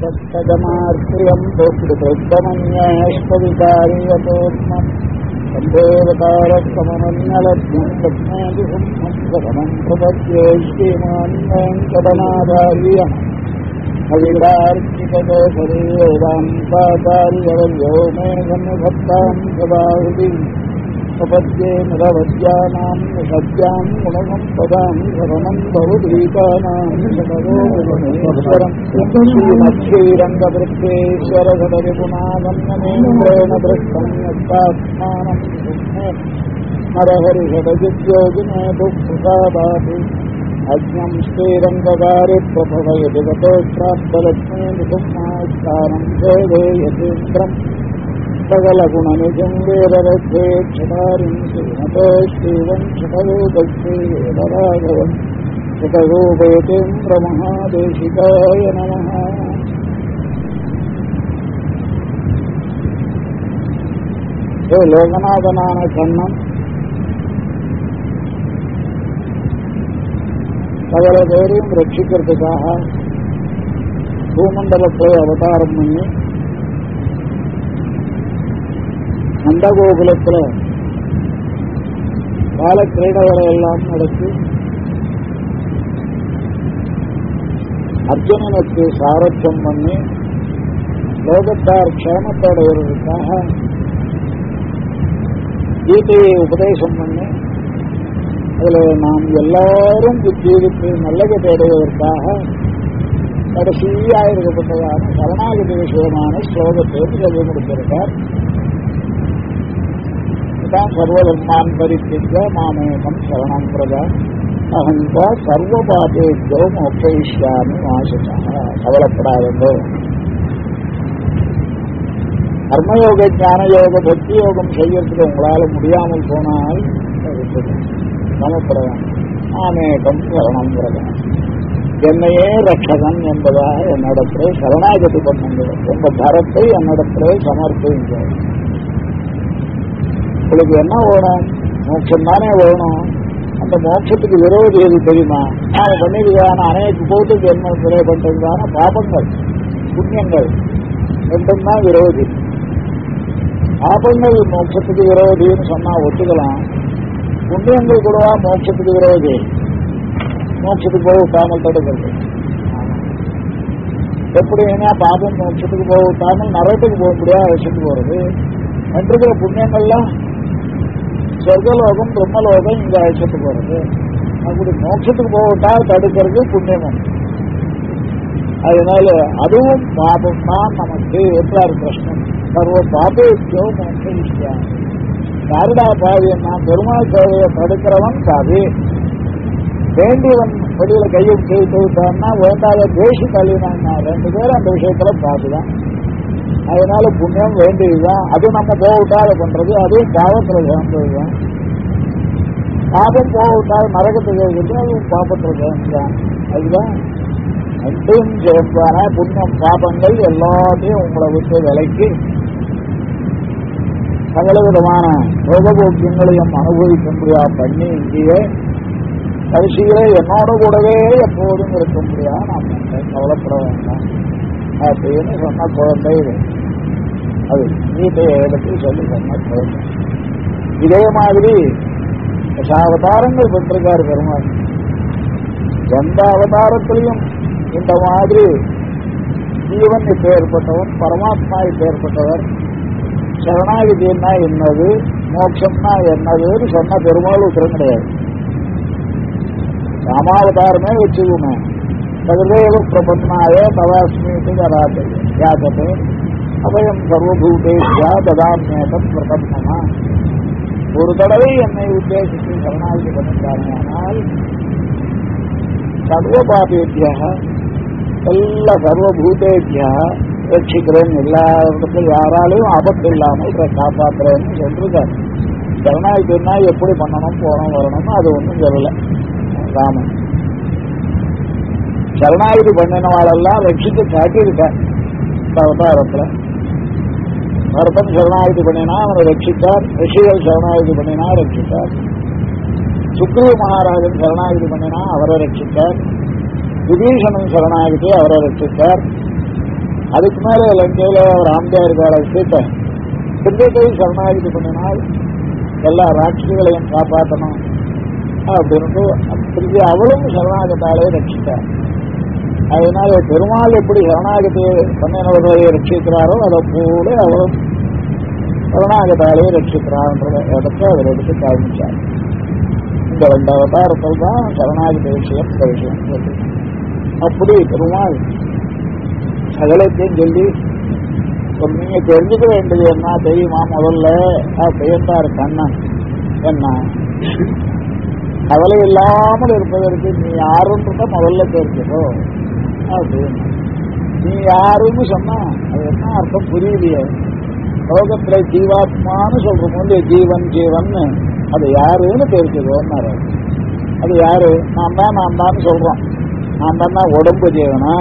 तत्तदमार्थियम् भोक्तृतमन्याश्वविकार्यतोत्मम् शम्भोवतारसममन्यलभ्यम् तत्नादिसंहंसमम् प्रपद्ये श्रीमान्यम् मे सन्निभक्ताम् ప్రపద్యే నిరవద్యానాం నిషద్యాం గుణసంపదాం శరణం భవదీపానాం నిషదోరం శ్రీమద్శ్రీరంగవృత్తేశ్వర సదరిపునాగమ్యేణ వృత్తం యత్తాత్మానం నరహరిషడజిద్యోగినే దుఃఖృతాపాతి అజ్ఞం శ్రీరంగకారి ప్రభవయతి సకల గుణనిజం వేరే నమ హే లోకనాథనాన కన్నం సగల పేరు రక్షికృతిగా భూమండలపై అవతారం ఉంది நந்தகோகுலத்தில் கால கிரீடவரை எல்லாம் நடத்தி அர்ஜுனனுக்கு சாரத்தியம் பண்ணி லோகத்தார் க்ஷேமத்தோட வருவதற்காக கீதையை உபதேசம் பண்ணி அதில் நாம் எல்லாரும் ஜீவித்து நல்லது தேடுவதற்காக கடைசியாக இருக்கப்பட்டதான சரணாகதி விஷயமான ஸ்லோகத்தை சொல்லி கொடுத்திருக்கார். தான் சர்வதர்மான் பரித்திக்க மாமேகம் சரணம் பிரதா அகந்தா சர்வபாதேஜோ மோக்ஷயிஷ்யாமி ஆசிஷா கவலைப்படாதோ கர்மயோக ஞான யோக பக்தி யோகம் செய்யறதுக்கு உங்களால் முடியாமல் போனால் கவலைப்படலாம் மாமேகம் சரணம் பிரத என்னையே ரட்சகன் என்பதாக என்னிடத்திலே சரணாகதி பண்ணுங்கள் உங்க தரத்தை என்னிடத்திலே சமர்ப்பிங்கள் உங்களுக்கு என்ன வேணும்? மோட்சம் தானே வேணும். அந்த மோட்சத்துக்கு விரோதி எது தெரியுமா? நாம பண்ணிருக்கான அனைத்து போட்டு என்ன பிழை பண்றதுக்கான பாபங்கள் புண்ணியங்கள். ரெண்டும் தான் விரோதி. பாபங்கள் மோட்சத்துக்கு விரோதின்னு சொன்னா ஒத்துக்கலாம். புண்ணியங்கள் கூடவா மோட்சத்துக்கு விரோதி. மோட்சத்துக்கு போக விட்டாமல் தடுக்கிறது. எப்படின்னா பாபம் மோட்சத்துக்கு போக விட்டாமல் நரகத்துக்கு போக முடியாது வச்சுட்டு போறது. பண்ணிருக்கிற புண்ணியங்கள்லாம் சொர்க்கலோகம் பிரம்மலோகம் இங்க அழைச்சிட்டு போறது அப்படி மோட்சத்துக்கு போகட்டா தடுக்கிறது புண்ணியமும் அதனால அதுவும் பாபம் தான் நமக்கு என்றார் கிருஷ்ணன். சர்வ பாபேச்சோ மோட்சா யாருடா பாவியன்னா பெருமாள் சேவையை தடுக்கிறவன் பாவி வேண்டியவன் வெளியில கையை செய்து விட்டான்னா வேண்டாத தேசி தள்ளினான் ரெண்டு பேரும் அந்த விஷயத்துல பாதுதான் அதனால புண்ணியம் வேண்டியதுதான். அது நம்ம போகவிட்டாத பண்றது. அதுவும் பாவத்துல சேர்ந்ததுதான் பாபம் போகவிட்டால் நரகத்துக்கு இருக்குது அதுவும் பாபத்துல சேர்ந்துதான் அதுதான். ரெண்டும் சேர்ந்தான புண்ணியம் பாபங்கள் எல்லாத்தையும் உங்களை விட்டு விலைக்கு சகல விதமான ரோகபோக்கியங்களையும் அனுபவிக்கும்படியா பண்ணி இங்கேயே கடைசியில என்னோட கூடவே எப்போதும் இருக்கும்படியா நாம் கவலைப்பட வேண்டாம். அப்படின்னு சொன்ன குழந்தை அது கீதையை எடுத்து சொல்லி சொன்ன குழந்தை. இதே மாதிரி அவதாரங்கள் பெற்றிருக்காரு பெருமாள். எந்த அவதாரத்திலையும் இந்த மாதிரி ஜீவன் இப்ப ஏற்பட்டவன் பரமாத்மா இப்ப ஏற்பட்டவர் என்னது மோட்சம்னா என்னதுன்னு சொன்ன பெருமாள் உத்தரம் கிடையாது. ராமாவதாரமே வச்சுக்குமே. सर्वेव प्रपन्नाय तवास्मीति வராது याचते। அபயம் சர்வபூதேஷா ததாமியேதம் பிரபன்னமா ஒரு தடவை என்னை உத்தேசித்து சரணாகி பண்ணிட்டாங்க ஆனால் சர்வபாபேபியாக எல்லா சர்வபூதேபியா ரட்சிக்கிறேன். எல்லா இடத்துல யாராலையும் ஆபத்து இல்லாமல் காப்பாற்றுறேன்னு சொல்லிருக்காரு சரணாகினா எப்படி பண்ணணும் போனோம் வரணும் அது ஒன்றும் சொல்லலை. ராமன். சரணாகதி பண்ணினவாளெல்லாம் ரட்சித்து காட்டியிருக்கார் அவதாரத்துல பரதன் சரணாகிதி பண்ணினா அவனை ரட்சித்தார். ரிஷிகள் சரணாகதி பண்ணினா ரட்சித்தார். சுக்ரீவ மகாராஜன் சரணாகதி பண்ணினா அவரை ரட்சித்தார். விபீஷணன் சரணாகதி அவரை ரட்சித்தார். அதுக்கு மேல லங்கையில ஒரு ஆம்பியார் கால சீட்டை சரணாகதி பண்ணினால் எல்லா ராட்சிகளையும் காப்பாற்றணும் அப்படின்னு திருப்பி அவளும் சரணாகத்தாலே ரட்சித்தார். அதனால பெருமாள் எப்படி சரணாகத்தை பண்ணினவர்களை ரட்சிக்கிறாரோ அதை போல அவரும் சரணாகத்தாலே ரட்சிக்கிறார்ன்றத இடத்தை அவர் எடுத்து காமிச்சார். இந்த ரெண்டு அவதாரத்தில் தான் சரணாகத விஷயம் இந்த விஷயம் அப்படி பெருமாள் சகலத்தையும் சொல்லி நீங்க தெரிஞ்சுக்க வேண்டியது என்ன? தெரியுமா முதல்ல? பெயர்ந்தார் கண்ணன். என்ன? கவலை இல்லாமல் இருப்பதற்கு நீ யாருன்றத முதல்ல தெரிஞ்சுக்கோ. அப்படின்னு நீ யாருன்னு சொன்னா அது என்ன அர்த்தம் புரியலையே. லோகத்துல ஜீவாத்மான்னு சொல்றோம் இல்லையா ஜீவன் ஜீவன் அது யாருன்னு தெரிஞ்சுக்கோன்னாரு அது யாரு? நான் தான் நான் தான் சொல்றோம் நான் தானே உடம்பு ஜீவனா?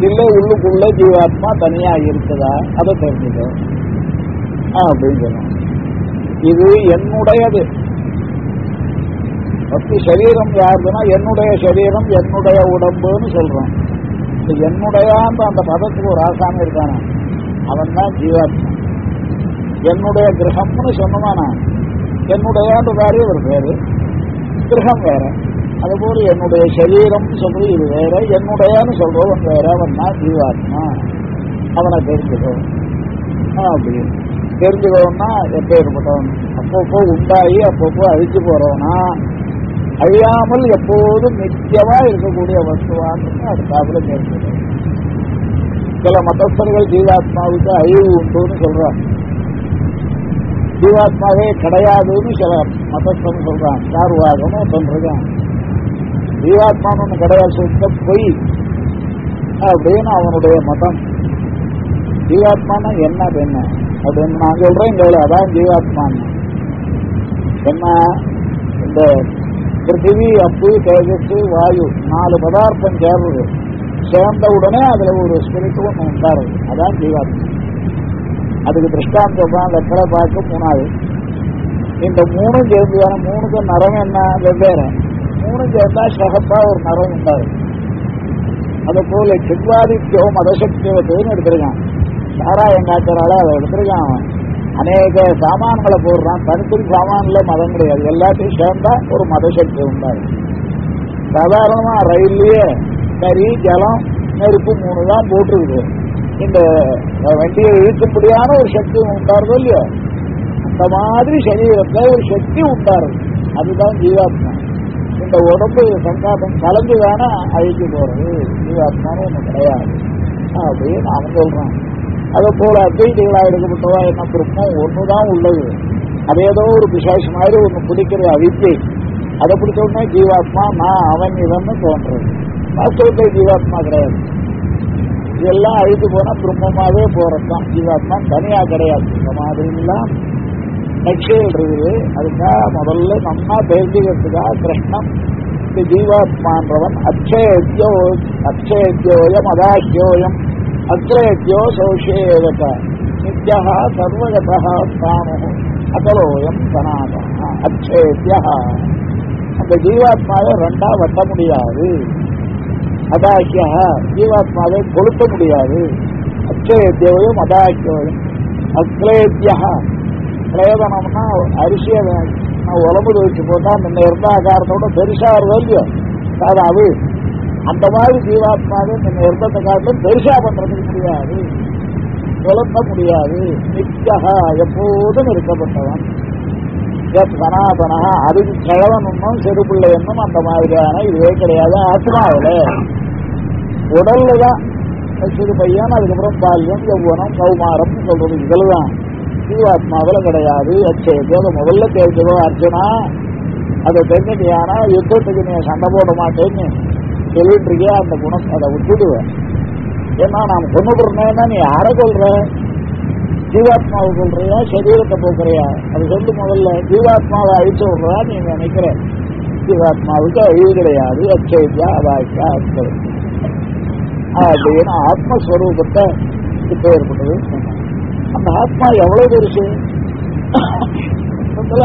இல்ல உள்ளுக்குள்ள ஜீவாத்மா தனியா இருக்குதா? அதை தெரிஞ்சுக்கோ. அப்படின்னு சொன்னோம் இது என்னுடையது. பத்து சரீரம் யாருதுன்னா என்னுடைய சரீரம் என்னுடைய உடம்புன்னு சொல்றோம் என்னுடையான்ற அந்த பதத்துக்கு ஒரு ஆசாமி இருக்கானா? அவன் தான் ஜீவாத்மா. என்னுடைய கிரகம்னு சொன்னமானா என்னுடையான்ற வேறே ஒரு பேரு. கிரகம் வேற. அதுபோல என்னுடைய சரீரம்னு சொல்றது இது வேற. என்னுடையன்னு சொல்றவன் வேற. அவன் தான் ஜீவாத்மா. அவனை தெரிஞ்சுக்கோ. அப்படின்னு தெரிஞ்சுக்கணும்னா எப்பேற்பட்டவன்? அப்பப்போ உண்டாகி அப்பப்போ அழிச்சு போறவனா? அழியாமல் எப்போதும் நிச்சயமா இருக்கக்கூடிய வசுவான்னு அடுத்தாப்புல தெரிஞ்சுக்கணும் சில மதஸ்தர்கள் ஜீவாத்மாவுக்கு அழிவு உண்டுன்னு சொல்றாங்க. ஜீவாத்மாவே கிடையாதுன்னு சில மதஸ்தன் சொல்றான் சார்வாகமும் சொல்றான் ஜீவாத்மான்னு கிடையாது சொல்ல பொய் அப்படின்னு அவனுடைய மதம். ஜீவாத்மானா என்ன என்ன? அப்படின்னு நான் சொல்றேன் இங்க அதான் ஜீவாத்மான்னு. என்ன? இந்த பிருத்திவி அப்பு தேஜஸ் வாயு நாலு பதார்த்தம் சேர்றது. சேர்ந்த உடனே அதுல ஒரு ஸ்பிரிட் ஒன்று உண்டாருது அதான் ஜீவாத்மா. அதுக்கு திருஷ்டாந்தம் தான் லெக்கலை பார்க்க மூணாவது. இந்த மூணும் சேர்ந்து மூணுக்கு நரம் என்ன? வெவ்வேறு. மூணும் சேர்ந்தா சகப்பா ஒரு நரம் உண்டாரு அது போல சித்வாதித்யோ மதசக்தியவத்தையும் எடுத்திருக்கான். சாரா காய்ச்சறால அதை எடுத்திருக்கான் அவன்? அநேக சாமான்களை போடுறான். தனித்தனி சாமான்ல மதம் கிடையாது. எல்லாத்தையும் சேர்ந்தா ஒரு மதசக்தி உண்டாரு சாதாரணமா ரயில்லயே கறி ஜலம் நெருப்பு மூணு தான் போட்டிருக்குது. இந்த வண்டியை இழுக்கும்படியான ஒரு சக்தி உண்டாருதோ இல்லையோ? அந்த மாதிரி சரீரத்துல ஒரு சக்தி உண்டாரு அதுதான் ஜீவாத்மா. இந்த உடம்பு சங்காத்தம் கலந்துதானே அழிச்சு போறது. ஜீவாத்மான்னு ஒண்ணு கிடையாது. அப்படின்னு அவன் சொல்றான். அதை போல அத்வைதிகளா எடுக்கப்பட்டதா என்ன பிரம்மம் ஒண்ணுதான் உள்ளது. அது ஏதோ ஒரு விசேஷம் மாதிரி ஒண்ணு பிடிக்கிற அவித்தை அதை பிடிச்ச உடனே ஜீவாத்மா நான் அவன் இவன் தோன்றது. வாஸ்தவத்தை ஜீவாத்மா கிடையாது. இதெல்லாம் அழித்து போனா பிரம்மமாவே போறதுதான். ஜீவாத்மா தனியா கிடையாது. இந்த மாதிரி எல்லாம் நெக்ஷல் இருக்குது. அதுக்காக முதல்ல நம்ம தெரிஞ்சுக்கிறதுக்காக கிருஷ்ணன் இந்த ஜீவாத்மான்றவன் அச்சயத்யோ அச்சயத்யோயம் அதாஹ்யோயம் அக்ரயத்யோ சௌஷேவக நித்யா சர்வகதா ஸ்தானு அகலோயம் சனாதன அச்சேத்யா அந்த ஜீவாத்மாவை ரெண்டா வெட்ட முடியாது. அதாக்கியா ஜீவாத்மாவை கொளுத்த முடியாது. அச்சேத்தியோயம் அதாக்கியவையும். அக்லேத்தியா பிரயோஜனம்னா அரிசியை நான் உடம்புல வச்சு போட்டா முன்ன இருந்த ஆகாரத்தோட பெருசா வருதோ இல்லையோ? அது அந்த மாதிரி ஜீவாத்மாவை முன்ன இருந்ததை காட்டிலும் பெருசா பண்றதுக்கு முடியாது. கொளுத்த முடியாது. நித்தியகா எப்போதும் இருக்கப்பட்டவன். சனாதனா அதுக்கு கிழவன் ஒன்றும் சிறுபிள்ளை என்னும் அந்த மாதிரியான இதுவே கிடையாது. ஆத்மாவில. உடல்ல தான். சிறு பையன் அதுக்கப்புறம் பால்யம் யௌவனம் கௌமாரம் சொல்றது இதுதான் ஜீவாத்மாவில கிடையாது. கிடையாது அதை முதல்ல தெரிஞ்சதோ அர்ஜுனா. அதை தெரிஞ்சுட்டியானா யுத்தத்துக்கு நீ சண்டை போட மாட்டேன்னு. சொல்லிட்டு இருக்கியா அந்த குணம் அதை விட்டுடுவேன் ஏன்னா நாம் கொண்டுடுறேன்னா நீ யாரை கொள்ற ஜீவாத்மாவை கொள்றியா சரீரத்தை போக்குறியா? அது சொல்லு முதல்ல. ஜீவாத்மாவை அழிச்சு விடுறா நீ நினைக்கிற? ஜீவாத்மாவுக்கு அழிவு கிடையாது. அச்சைத்தியா அதாக்கியா அச்சை அப்படின்னு ஆத்மஸ்வரூபத்தை இப்போ ஏற்பட்டது அந்த ஆத்மா எவ்வளவு பெருசு?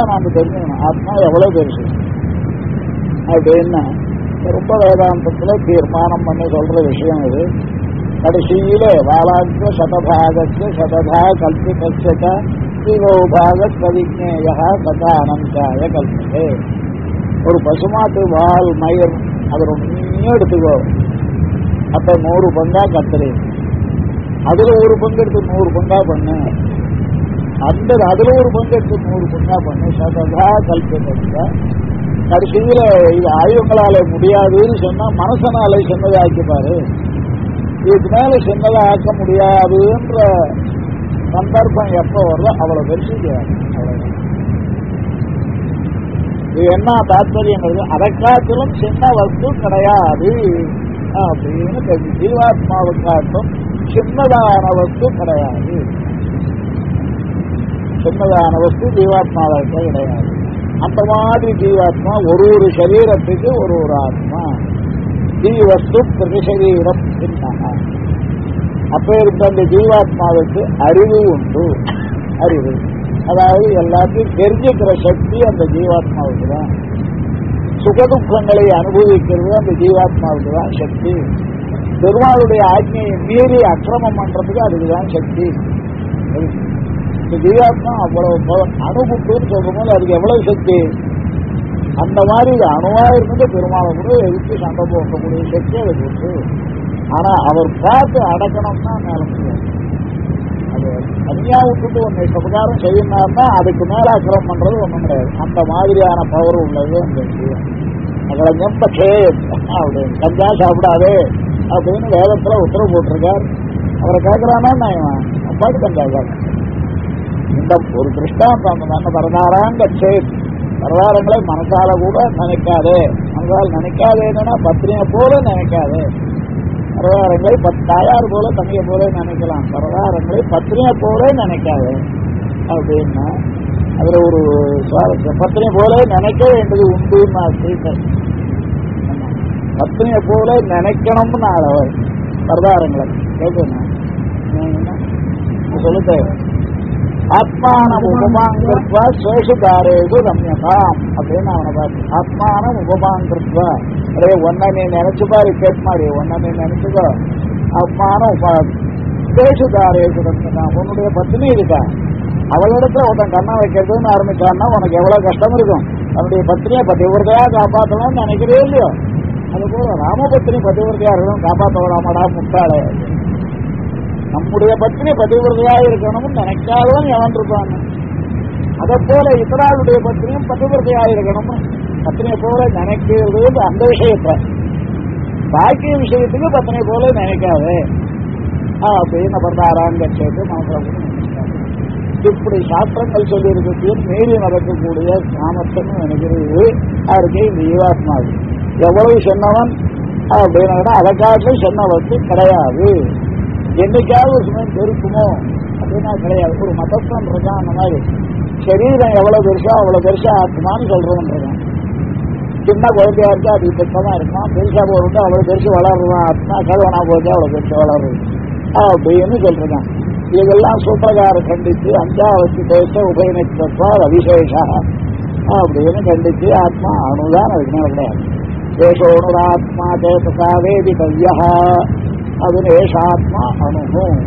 நாம தெரிஞ்சுக்கணும். ஆத்மா எவ்வளவு பெருசு? அப்படின்னா ரொம்ப வேதாந்தத்துல தீர்மானம் பண்ணி சொல்ற விஷயம் இது. கடைசியில வாலாங்க சதபாகத்து சததா கல்பிதஸ்ய திரோபாக சதா அனந்தாய கல்பதே ஒரு பசுமாட்டு வால் மயிர் அது ரொம்ப எடுத்துக்கோ. அப்ப நூறு பங்கா கத்துரு. அதுல ஒரு பங்கு எடுத்து நூறு பங்கா பண்ணு. அந்த அதுல ஒரு பங்கு எடுத்து நூறு பங்கா பண்ணு. சததா கல்பிதஸ்ய கடைசியில் இது ஆயுதங்களால முடியாதுன்னு சொன்னா மனசனால சின்னதை ஆக்கிப்பாரு. இதுக்கு மேல சின்னதை ஆக்க முடியாதுன்ற சந்தர்ப்பம் எப்ப வருதோ அவ்வளோ பெருசு இது என்ன தாத்பரியங்கிறது? அதை காட்டிலும் சின்ன வஸ்து கிடையாது. அப்படின்னு தெரிஞ்சு ஜீவாத்மாவை காட்டும் சின்னதான வஸ்து கிடையாது. சின்னதான வஸ்து ஜீவாத்மாவுக்கு கிடையாது. அந்த மாதிரி ஜீவாத்மா ஒரு ஒரு சரீரத்துக்கு ஒரு ஒரு ஆத்மா. ஜீவஸ்து பிரதிசரீரம் சின்னக அப்பேருக்கு அந்த ஜீவாத்மாவுக்கு அறிவு உண்டு. அறிவு. அதாவது எல்லாத்தையும் தெரிஞ்சுக்கிற சக்தி அந்த ஜீவாத்மாவுக்கு தான். சுகதுக்கங்களை அனுபவிக்கிறது அந்த ஜீவாத்மாவுக்கு தான் சக்தி. பெருமாளுடைய ஆజ్ఞையை மீறி அக்கிரமம் பண்றதுக்கு அதுக்குதான் சக்தி. அந்த ஜீவாத்மா அவ்வளவு பவர் அணுகுட்டுன்னு போது அதுக்கு எவ்வளவு சக்தி? அந்த மாதிரி இது அணுவா இருந்து பெருமாளை கூட எதிர்த்து சண்டை போக்கக்கூடிய சக்தி அதுக்கு உண்டு. ஆனா அவர் பார்த்து அடக்கணும்னா மேல முடியாது. அது தனியா விட்டுட்டு ஒன்னு உபகாரம் செய்யணும்னா அதுக்கு மேல அக்கிரம் பண்றது ஒண்ணும் கிடையாது. அந்த மாதிரியான பவர் உள்ளது அந்த ஜீவன் அகளை நெம்பச்சே அப்படின்னு. கஞ்சா சாப்பிடாதே அப்படின்னு வேதத்துல உத்தரவு போட்டிருக்கார். அவரை கேட்கிறானா நான் அப்பாடு கஞ்சா சாப்பிட்டேன் இந்த ஒரு திருஷ்டாந்தம் அந்த நல்ல வரதாராங்க சேத் வரதாரங்களை மனசால கூட நினைக்காதே மனசால் நினைக்காதேன்னா பத்திரியை போல நினைக்காதே வரதாரங்களை தாயார் போல தனியை போல நினைக்கலாம் பரதாரங்களை பத்திரியை போல நினைக்காதே அப்படின்னா அதுல ஒரு சுவாரஸ்யம் பத்திரியை போல நினைக்க வேண்டியது உண்டுன்னு ஸ்ரீகர் பத்திரியை போல நினைக்கணும்னு அவர் பரதாரங்களை கேட்கணும் சொல்லுங்க ஆத்மானம் உபமாங்கிருத்வ சேஷுதாரேது ரம்யதாம் அப்படின்னு அவனை பார்த்து ஆத்மானம் உபமாங்கிருத்வ. அதே ஒன்ன நீ நினைச்சு பாரு கேட்க மாதிரி ஒன்ன நீ நினைச்சுக்கோ. ஆத்மான உபா சேஷுதாரேது ரம்யதாம் உன்னுடைய பத்தினி இருக்கா? அவளிடத்துல ஒருத்தன் கண்ணை வைக்கிறதுன்னு ஆரம்பிச்சான்னா உனக்கு எவ்வளவு கஷ்டம் இருக்கும்? அவனுடைய பத்தினியை பதிவிரதையா காப்பாற்றணும்னு நினைக்கிறே இல்லையோ? அது போல ராமபத்தினி பதிவிரதையா இருக்கணும் காப்பாற்ற விடாமடா முட்டாளே நம்முடைய பத்னி பதிவிரதையா இருக்கணும்னு நினைக்காதவன் எவன் இருப்பான்? அதை போல இத்தராளுடைய பத்னியும் பதிவிரதையா இருக்கணும்னு பத்தினியை போல நினைக்கிறது அந்த விஷயத்த. பாக்கிய விஷயத்துக்கு பத்தினியை போல நினைக்காது. அப்படின்னு பரதாராங்க சேர்த்து மனசுல இப்படி சாஸ்திரங்கள் சொல்லி இருக்கக்கூடிய மீறி நடக்கக்கூடிய சாமர்த்தம் நினைக்கிறது. அவருக்கு இந்த ஜீவாத்மாவு எவ்வளவு சொன்னவன்? அப்படின்னா அதை காட்டிலும் சொன்ன கிடையாது. என்னைக்காவது ஒரு சமயம் பெருக்குமோ அப்படின்னா கிடையாது. ஒரு மதத்தம் இருக்கான் அந்த மாதிரி. சரீரம் எவ்வளவு பெருசா அவ்வளவு பெருசா ஆத்மான்னு சொல்றவன் சின்ன குழந்தையா இருக்கா அது பெருசாதான் இருக்கான் பெருசா போறது அவ்வளவு பெருசு வளர்றதான் ஆத்மா கல்வனா போச்சு அவ்வளவு பெருசு வளர்றது அப்படின்னு சொல்றான் இதெல்லாம் சூத்திரகார கண்டித்து அஞ்சாவத்தி தேச உபயனித்தா அவிசேஷா அப்படின்னு கண்டித்து ஆத்மா அணுதான் அதுக்கு மேல கிடையாது. தேசோணுராத்மா தேசசா வேதி கவ்யா அதுன்னு ஏஷாத்மா அணுகும்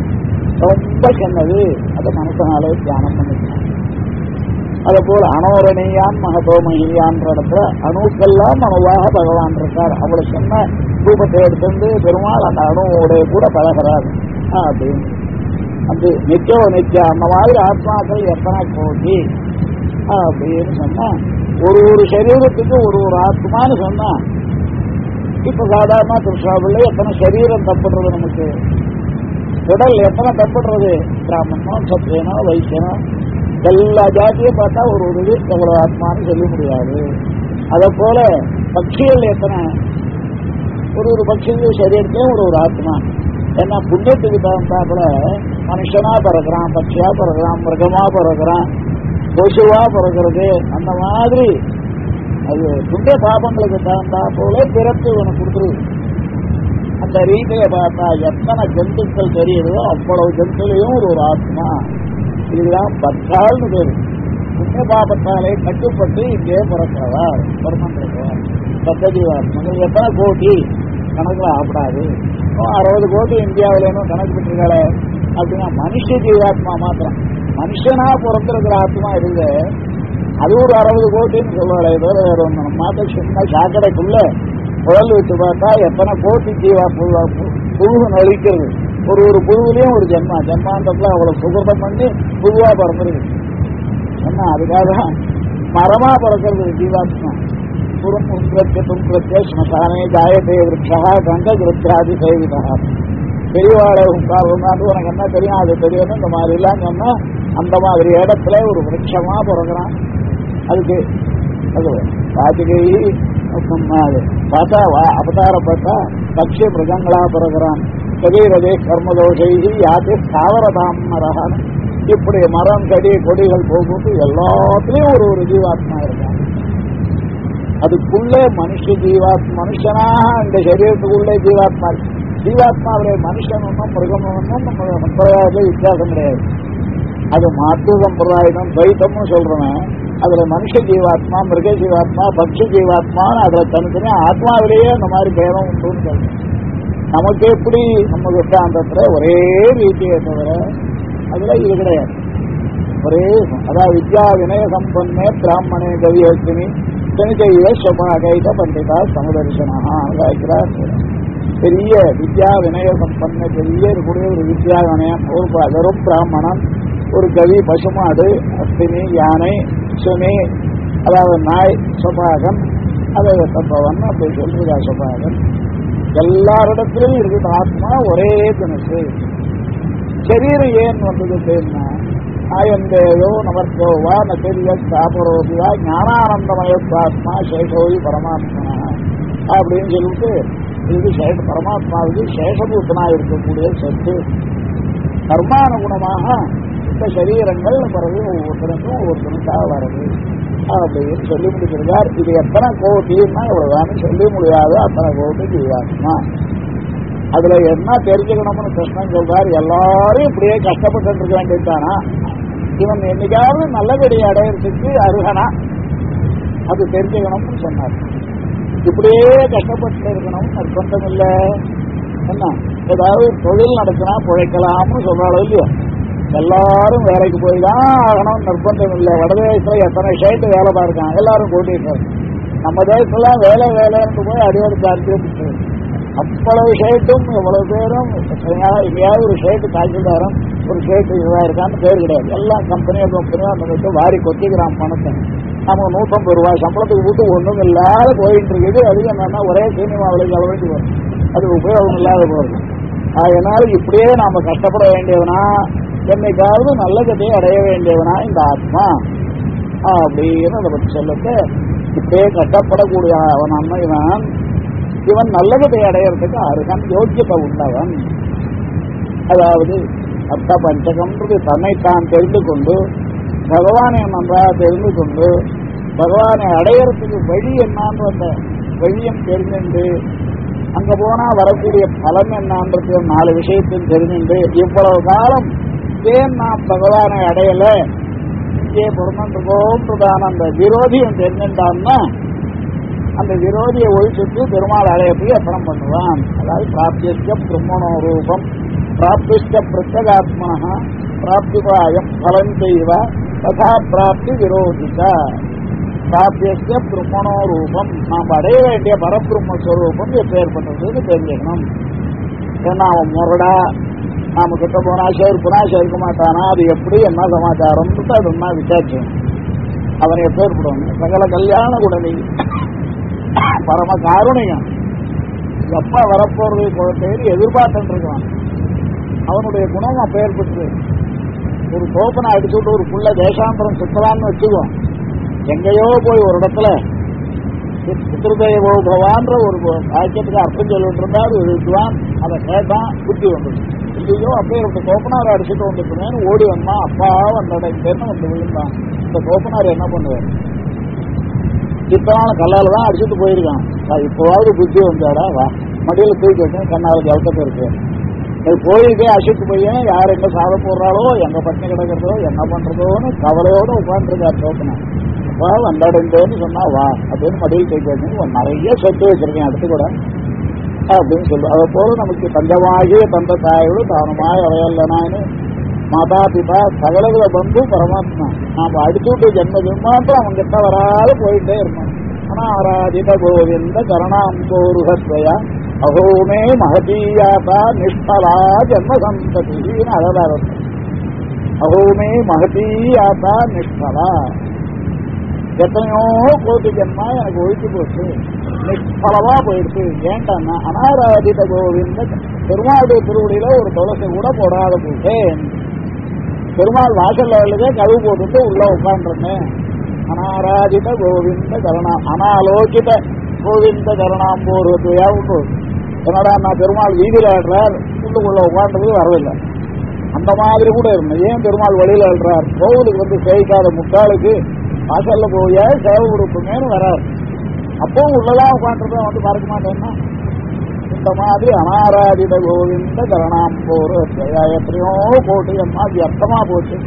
ரொம்ப சின்னது அதை மனசனாலே தியானம் பண்ணிக்கலாம் அதே போல அனோரணியான் மகதோமகியான்ற இடத்துல அணுக்கெல்லாம் அணுவாக பகவான் இருக்கார் அவ்வளவு சின்ன ரூபத்தை எடுத்துட்டு பெருமாள் அந்த அணுவோடைய கூட பழகிறார் அப்படின்னு அந்த நித்தியோ நித்தியம் அந்த மாதிரி ஆத்மாக்கள் எத்தனை கோடி அப்படின்னு சொன்னா ஒரு ஒரு சரீரத்துக்கு ஒரு ஒரு ஆத்மான்னு சொன்னா இப்ப சாதாரண திருஷாவில் எத்தனை சரீரம் தப்புடுறது நமக்கு? உடல் எத்தனை தப்புடுறது? பிராமணனோ சத்திரியனோ வைசியனோ எல்லா ஜாதியும் பார்த்தா ஒரு ஒரு இது எவ்வளவு ஆத்மான்னு சொல்ல முடியாது. அதே போல பட்சிகள் எத்தனை? ஒரு ஒரு பட்சிகள் சரீரத்தையும் ஒரு ஒரு ஆத்மா. ஏன்னா புண்ணியத்துக்கு தகுந்தாப்புல மனுஷனா பிறக்கிறான் பட்சியா பிறக்கிறான் மிருகமா பிறக்கிறான் கொசுவா பிறக்கிறது. அந்த மாதிரி அது புண்ணிய பாபங்களுக்கு தகுந்தா போல பிறப்பு உனக்கு கொடுத்துருது அந்த ரீதியை பார்த்தா எத்தனை ஜந்துக்கள் தெரியுதோ அவ்வளவு ஜந்துலையும் ஒரு ஒரு ஆத்மா. இதுதான் பத்தாள்னு பேரு. புண்ணிய பாபத்தாலே கட்டுப்பட்டு இங்கே பிறக்கிறவர் பிறந்திருக்கிறவர் பத்தஜீவாத்மங்கள் எத்தனை கோடி? கணக்கில் ஆகப்படாது. அறுபது கோடி இந்தியாவில இன்னும் கணக்கு பெற்றிருக்காளே. அப்படின்னா மனுஷ ஜீவாத்மா மாத்திரம். மனுஷனா பிறந்திருக்கிற ஆத்மா இருக்கு அது ஒரு அறுபது கோட்டின்னு சொல்லுவாளே தவிர வேற ஒன்று நம்ம மாத்த சின்ன சாக்கடைக்குள்ள குழல் வச்சு பார்த்தா எத்தனை கோட்டி ஜீவா புழுவா புழு நழிக்கிறது ஒரு ஒரு புழுவிலையும் ஒரு ஜென்மா. ஜென்மாந்தத்தில் அவ்வளோ சுகிருதம் பண்ணி புழுவா பிறந்திருக்கு என்ன அதுக்காக மரமா பிறக்கிறது ஜீவாத்மா. புறம் உங்கிரத்திய துங்கிரத்திய ஸ்மசானே ஜாயதே விரட்சா கண்ட கிருத்தியாதி சேவிதா. பெரியவாளை உட்கார் உட்காந்து உனக்கு என்ன தெரியும்? அது தெரியும் இந்த மாதிரிலாம் எல்லாம் சொன்னா அந்த மாதிரி இடத்துல ஒரு விரட்சமா பிறகுறான் அதுக்கு அது ராஜகை அது பார்த்தா வா- பார்த்தா பக்ஷ மிருகங்களா பிறகுறான் சரீரதே கர்மதோஷை யாத்து ஸ்தாவரதாம் மரகான் இப்படி மரம் செடி கொடிகள் போகும்போது எல்லாத்துலயும் ஒரு ஒரு ஜீவாத்மா இருக்கான் அதுக்குள்ளே மனுஷ ஜீவாத் மனுஷனா இந்த சரீரத்துக்குள்ளே ஜீவாத்மா இருக்கு ஜீவாத்மாவுடைய மனுஷன் ஒன்றும் மிருகம் ஒன்றும் நம்ம சம்பிரதாயத்தில் வித்தியாசம் கிடையாது அது மாற்று சம்பிரதாயம் துவைத்தம்னு சொல்றேன் அதுல மனுஷ ஜீவாத்மா மிருக ஜீவாத்மா பக்ஷ ஜீவாத்மா அதுல தனித்தனியா ஆத்மாவிலேயே அந்த மாதிரி பேரம் உண்டுன்னு நமக்கு எப்படி நம்ம சித்தாந்தத்துல ஒரே ரீதியை தவிர அதுல இது கிடையாது. ஒரே அதாவது வித்யா வினய சம்பன்னே பிராமணே கவியோசினி தனிதைய ஸ்வபாகைத பண்டிதா சமதர்சனா காய்க்கிறார் பெரிய வித்யா வினய சம்பன்ன பெரிய இருக்கக்கூடிய ஒரு வித்யா வினயம் ஒரு ப- வெறும் பிராமணன் ஒரு கவி பசுமாடு அஸ்தினி யானை சுனி அதாவது நாய் சொபாகன் அதை சம்பவன் அப்படி சொல்றதா சுபாகன் எல்லாரிடத்திலும் இருக்கிற ஆத்மா ஒரே தினசு. சரீரம் ஏன் வந்தது பேர்னா ஆயந்தேயோ நமர்த்தோவா நெரிய சாபரோபிவா ஞானானந்தமயத்தாத்மா சேஷோதி பரமாத்மா அப்படின்னு சொல்லிட்டு இது சேஷ பரமாத்மாவுக்கு சேஷபூத்தனாக இருக்கக்கூடிய சத்து. கர்மானுகுணமாக இந்த சரீரங்கள் பிறகு ஒவ்வொருத்தருக்கும் ஒவ்வொருத்தருக்காக வருது அப்படின்னு சொல்லி முடிச்சிருக்கார் இது எத்தனை கோட்டின்னா இவ்வளவுதான் சொல்லி முடியாது. அத்தனை கோட்டி ஜீவாத்மா அதுல என்ன தெரிஞ்சுக்கணும்னு கிருஷ்ணன் சொல்றார். எல்லாரும் இப்படியே கஷ்டப்பட்டு இருக்க வேண்டியதுதானா? இவன் என்னைக்காவது நல்லபடி அடையறதுக்கு அருகனா? அது தெரிஞ்சுக்கணும்னு சொன்னார். இப்படியே கஷ்டப்பட்டு இருக்கணும். நிர்பந்தம் இல்லை என்ன? ஏதாவது தொழில் நடக்கினா பிழைக்கலாம்னு சொல்றாளோ இல்லையோ? எல்லாரும் வேலைக்கு போய் தான் ஆகணும். நிர்பந்தம் இல்லை. வடதேசத்துல எத்தனை ஷேட்டு வேலை பார்க்கலாம். எல்லாரும் கூட்டிட்டு நம்ம தேசத்துல வேலை வேலைன்னு போய் அடியோடு அடிச்சு அவ்வளவு ஷேட்டும் எவ்வளவு பேரும் எங்கேயாவது ஒரு ஷேட்டு தாசில்தாரம் ஒரு ஷேட்டு இதுவா இருக்கான்னு பேர் கிடையாது. எல்லாம் கம்பெனியும் கம்பெனியும் அந்த விட்டு வாரி கொத்திக்கிறான் பணத்தை. நமக்கு நூற்றம்பது ரூபாய் சம்பளத்துக்கு விட்டு ஒன்றும் இல்லாத போயிட்டு இருக்குது. அதுக்கு என்னன்னா ஒரே சினிமாவில் செலவழிச்சு வரும். அது உபயோகம் இல்லாத போகிறது அதனால இப்படியே நாம கஷ்டப்பட வேண்டியதுன்னா என்னைக்காவது நல்ல கதையை அடைய வேண்டியவனா இந்த ஆத்மா? அப்படின்னு அதை பற்றி சொல்லிட்டு இப்பே கட்டப்படக்கூடிய அவன் அம்மா இவன். நல்ல கதையை அடையறதுக்கு அருகன் யோக்கியத்தை உண்டவன் அதாவது அர்த்த பஞ்சகம்ன்றது தன்னைத்தான் தெரிந்து கொண்டு பகவானை நன்றாக தெரிந்து கொண்டு பகவானை அடையறதுக்கு வழி என்னான்னு அந்த வழியும் தெரிஞ்சுண்டு அங்க போனா வரக்கூடிய பலன் என்னான்றது நாலு விஷயத்தையும் தெரிஞ்சுண்டு இவ்வளவு காலம் ஏன் நாம் பகவானை அடையல இங்கே பிறந்திருக்கோன்றதான அந்த விரோதியும் தெரிஞ்சுட்டான்னா அந்த விரோதியை ஒழிச்சுட்டு பெருமாள் அடையத்துக்கு அப்பணம் பண்ணுவான். அதாவது பிராப்திய பிரம்மணோ ரூபம் பிராப்திஷ்ட பிரத்யகாத்மனா பிராப்திபாயம் பலன் செய்வ ததா பிராப்தி விரோதிக்க பிராப்திய பிரம்மணோ ரூபம் நாம் அடைய வேண்டிய பரபிரம்மஸ்வரூபம் எப்பேற்பட்டதுன்னு தெரிஞ்சுக்கணும். ஏன்னா அவன் முரடா நாம கிட்ட போனா சேர்ப்புனா சேர்க்க மாட்டானா? அது எப்படி? என்ன சமாச்சாரம் அது ஒன்னா விசாரிச்சோம் அவன் எப்பேற்படும் சகல கல்யாண குடனி பரம காருணியம். எப்ப வரப்போறது? குழந்தைன்னு எதிர்பார்த்துட்டு இருக்கான். அவனுடைய குணம் அப்ப ஏற்பட்டு ஒரு கோப்பனை அடிச்சுட்டு ஒரு புள்ள தேசாந்திரம் சுத்தலான்னு வச்சுக்கோ. எங்கேயோ போய் ஒரு இடத்துல பித்ருதேவோ பவான்ற ஒரு வாக்கியத்துக்கு அர்த்தம் சொல்லிட்டு இருந்தா அது எழுதுவான் அதை கேட்டான் புத்தி வந்துடும் ஐயோ அப்படியே ஒரு கோப்பனார் அடிச்சுட்டு வந்துட்டுமேனு ஓடி வந்தான் அப்பா வந்தட இங்கன்னு வந்து விழுந்தான். இந்த கோப்பனார் என்ன பண்ணுவார்? சித்தமான கல்லால் தான் அடிச்சுட்டு போயிருக்கான். இப்போவாவது புத்தி வந்தாடா வா மடியில் தூக்கி வச்சேன் கண்ணால் ஜவுக்கத்தை இருக்கு. அது போயிருக்கே அடிச்சுட்டு பையன் யார் எங்க சாத போடுறாளோ எங்க பட்டினி கிடக்கிறதோ என்ன பண்றதோன்னு கவலையோட உட்காந்துருக்கார் தோக்கணும் வா வந்தாடுந்தேன்னு சொன்னா வா அப்படின்னு மடியில் தூக்கி வச்சு நிறைய சொத்து வச்சிருக்கேன் அடுத்து கூட அப்படின்னு சொல்லு அதை போல நமக்கு தந்தமாகிய தந்த தாயோடு தானுமாய் அவையல்லனான்னு மாதா பிதா சகலகுல பந்து பரமாத்மா நாம அடிச்சுட்டு ஜென்ம ஜென்மாத்திரம் அவன் கிட்ட வராது போயிட்டே இருந்தோம் அனாராதித கோவிந்த கரணாம்போருகத்வயா அகோமே மகதீயாதா நிஷ்பலா ஜென்ம சந்ததின்னு அழகாக அகோமே மகதீயாதா நிஷ்பலா எத்தனையோ கோடி ஜென்மா எனக்கு ஒழிச்சு போச்சு. பலவா போயிடுச்சு. ஏன்டான்னா அனாராதித கோவிந்த பெருமாளுடைய திருவடியில ஒரு துளசி கூட போடாத போட்டேன் பெருமாள் வாசல்ல லெவலுக்கே கழுவு போட்டுட்டு உள்ள உட்காந்துருந்தேன் அனாராதித கோவிந்த கருணா அனாலோகித கோவிந்த கருணாம்போருவத்தையா உண்டு என்னடா நான் பெருமாள் வீதியில் ஆடுறார் உள்ளுக்குள்ள உட்காண்டது வரவில்லை. அந்த மாதிரி கூட இருந்தேன் ஏன் பெருமாள் வழியில் ஆடுறார் கோவிலுக்கு வந்து சேவிக்காத முட்டாளுக்கு வாசல்ல போயா சேவை கொடுப்புங்கன்னு வராது அப்போ உள்ளதான் உட்காந்துருப்பேன் வந்து மறக்க மாட்டேன்னா இந்த மாதிரி அனாராதித கோவிந்த கரணாம்போர் எத்தனையோ கோட்டு ஜென்மா வியர்த்தமா போச்சு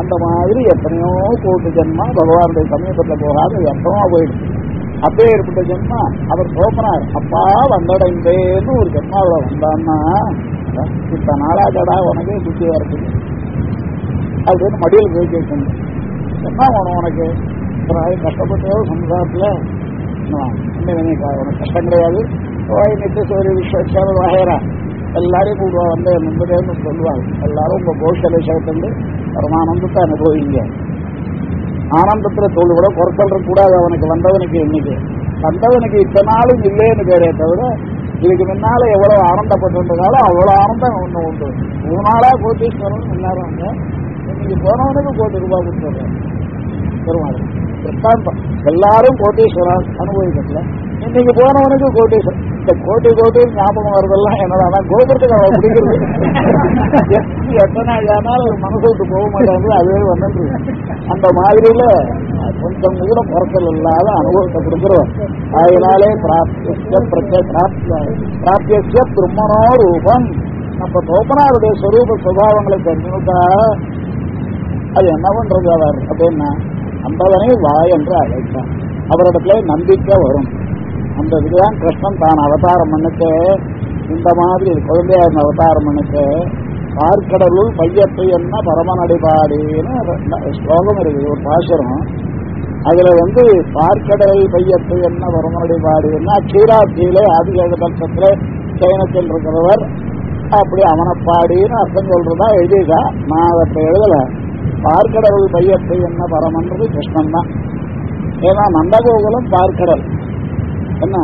அந்த மாதிரி எத்தனையோ கோட்டு ஜென்மா பகவானுடைய சமீபத்தில் போகாத வியர்த்தமா போயிடுச்சு. அப்பே ஏற்பட்ட ஜென்மா அவர் சோப்பனார். அப்பா வந்தடைந்தேன்னு ஒரு ஜென்மாவில் வந்தான்னா இப்ப நாளாகடா உனக்கு புத்தி இருக்குது. அப்படின்னு மடியில் போய் கேட்கணும். என்ன வேணும் உனக்கு அப்புறம் கஷ்டப்பட்டோ சமுதாயத்தில் உனக்கு கஷ்டம் கிடையாது நித்திய சௌரிய விஸ்வசாமி வகைரா எல்லாரையும் கூடுவா வந்து நம்புறேன்னு சொல்லுவாங்க எல்லாரும் உங்க கோஷலை சேர்த்து பரமானந்தத்தை அனுபவிங்க ஆனந்தத்துல தோல் கூட குறைச்சல் கூடாது அவனுக்கு வந்தவனுக்கு இன்னைக்கு வந்தவனுக்கு இத்தனை நாளும் இல்லைன்னு பேரே தவிர இதுக்கு முன்னால எவ்வளவு ஆனந்தப்பட்டிருந்தாலும் அவ்வளவு ஆனந்தம் ஒண்ணு உண்டு ஒரு நாளா கோட்டீஸ்வரன் எல்லாரும் அங்க இன்னைக்கு போனவனுக்கு கோடி ரூபாய் கொடுத்துருவேன் பெருமாள். பிரஸ்தாந்தம் எல்லாரும் கோட்டீஸ்வரன் அனுபவிக்கல. இன்னைக்கு போனவனுக்கு கோட்டீஸ்வரன் இந்த கோட்டை கோட்டை ஞாபகம் வருதெல்லாம் என்னடா கோபுரத்துக்கு அவன் பிடிக்கிறது. எத்தனை ஆனாலும் ஒரு மனசு விட்டு போக மாட்டாங்க அதுவே வந்துட்டு அந்த மாதிரியில கொஞ்சம் கூட குறைச்சல் இல்லாத அனுபவத்தை கொடுக்குறோம் அதனாலே பிராப்திய பிரத்ய பிராப்திய பிரம்மனோ ரூபம். நம்ம தோப்பனாருடைய சொரூப சுபாவங்களை தெரிஞ்சுக்கிட்டா அது என்ன பண்றது அவர்? அப்படின்னா அம்பவனை வா என்று அழைத்தார். அவரிடத்துல நம்பிக்கை வரும். அந்த இதுதான் கிருஷ்ணன் தான் அவதாரம் பண்ணுக்கு இந்த மாதிரி குழந்தையார் அவதாரம் பண்ணுக்கு பார்க்கடலுள் பையத்தை என்ன பரமநடிபாடின்னு ஸ்லோகம் இருக்குது ஒரு பாசுரம். அதுல வந்து பார்க்கடல் பையத்தை என்ன பரமநடிபாடின்னா க்ஷீராட்சியிலே ஆதிகேக பட்சத்துல சைனத்தில் இருக்கிறவர். அப்படி அவனை பாடின்னு அர்த்தம் சொல்றதா எழுதிக்கா நான் அதை எழுதலை. பார்க்கடல் பையத்தை என்ன பரமன்றது? கிருஷ்ணன் தான் ஏன்னா நந்தகோகுலம் பார்க்கடல். என்ன?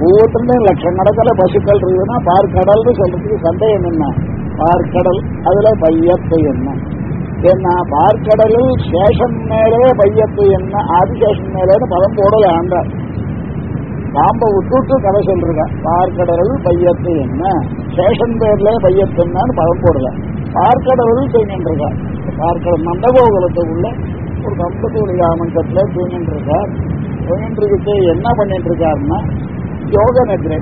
ஒவ்வொருத்தருமே லட்சக்கணக்கில் பசுக்கள் இருக்குன்னா பார்க்கடல்னு சொல்றதுக்கு சந்தேகம் என்ன? பார்க்கடல். அதுல பையத்து என்ன? ஏன்னா பார்க்கடலில் சேஷன் மேலே பையத்து என்ன? ஆதிசேஷன் மேலேன்னு பதம் போடல ஆண்டார் பாம்பை விட்டுட்டு கதை சொல்றா பார்க்கடலில் பையத்து என்ன? சேஷன் பேர்ல பையத்து என்னன்னு பதம் போடல. பார்க்கடலில் தூங்கிட்டு பார்க்கிற பார்க்கடல் உள்ள ஒரு தம்பத்துடைய ஆமந்தத்துல தூங்கிட்டு இருக்கார் தூங்கிட்டு இருக்கிட்டு என்ன பண்ணிட்டு இருக்காருன்னா யோக நிதிரை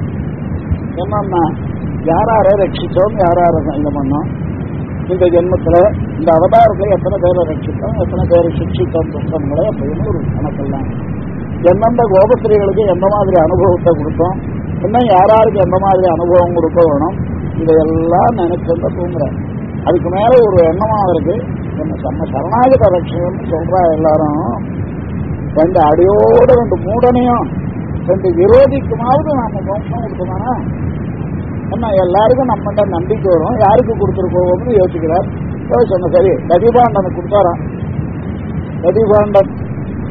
என்னன்னா யாரார ரட்சித்தோம் யாரார இந்த பண்ணோம். இந்த ஜென்மத்தில் இந்த அவதாரத்தில் எத்தனை பேரை ரட்சித்தோம் எத்தனை பேரை சிக்ஷித்தோம் புத்தகங்களை அப்படின்னு ஒரு கணக்கெல்லாம். எந்தெந்த கோபஸ்திரீகளுக்கு எந்த மாதிரி அனுபவத்தை கொடுத்தோம் இன்னும் யாராருக்கு எந்த மாதிரி அனுபவம் கொடுக்க வேணும் இதையெல்லாம் நினைச்சு தூங்குறேன் அதுக்கு மேல ஒரு எண்ணமாக இருக்கு. என்ன நம்ம சரணாகத ரட்சகம்னு சொல்றா எல்லாரும். ரெண்டு அடியோட ரெண்டு மூடனையும் ரெண்டு விரோதிக்குமாவது நாம மோட்சம் கொடுத்தோம்னா என்ன எல்லாருக்கும் நம்மகிட்ட நம்பிக்கை வரும். யாருக்கு கொடுத்துருக்கோம்னு யோசிக்கிறார். சொன்ன சரி கதிபாண்டனை கொடுத்தாராம். கதிபாண்டன்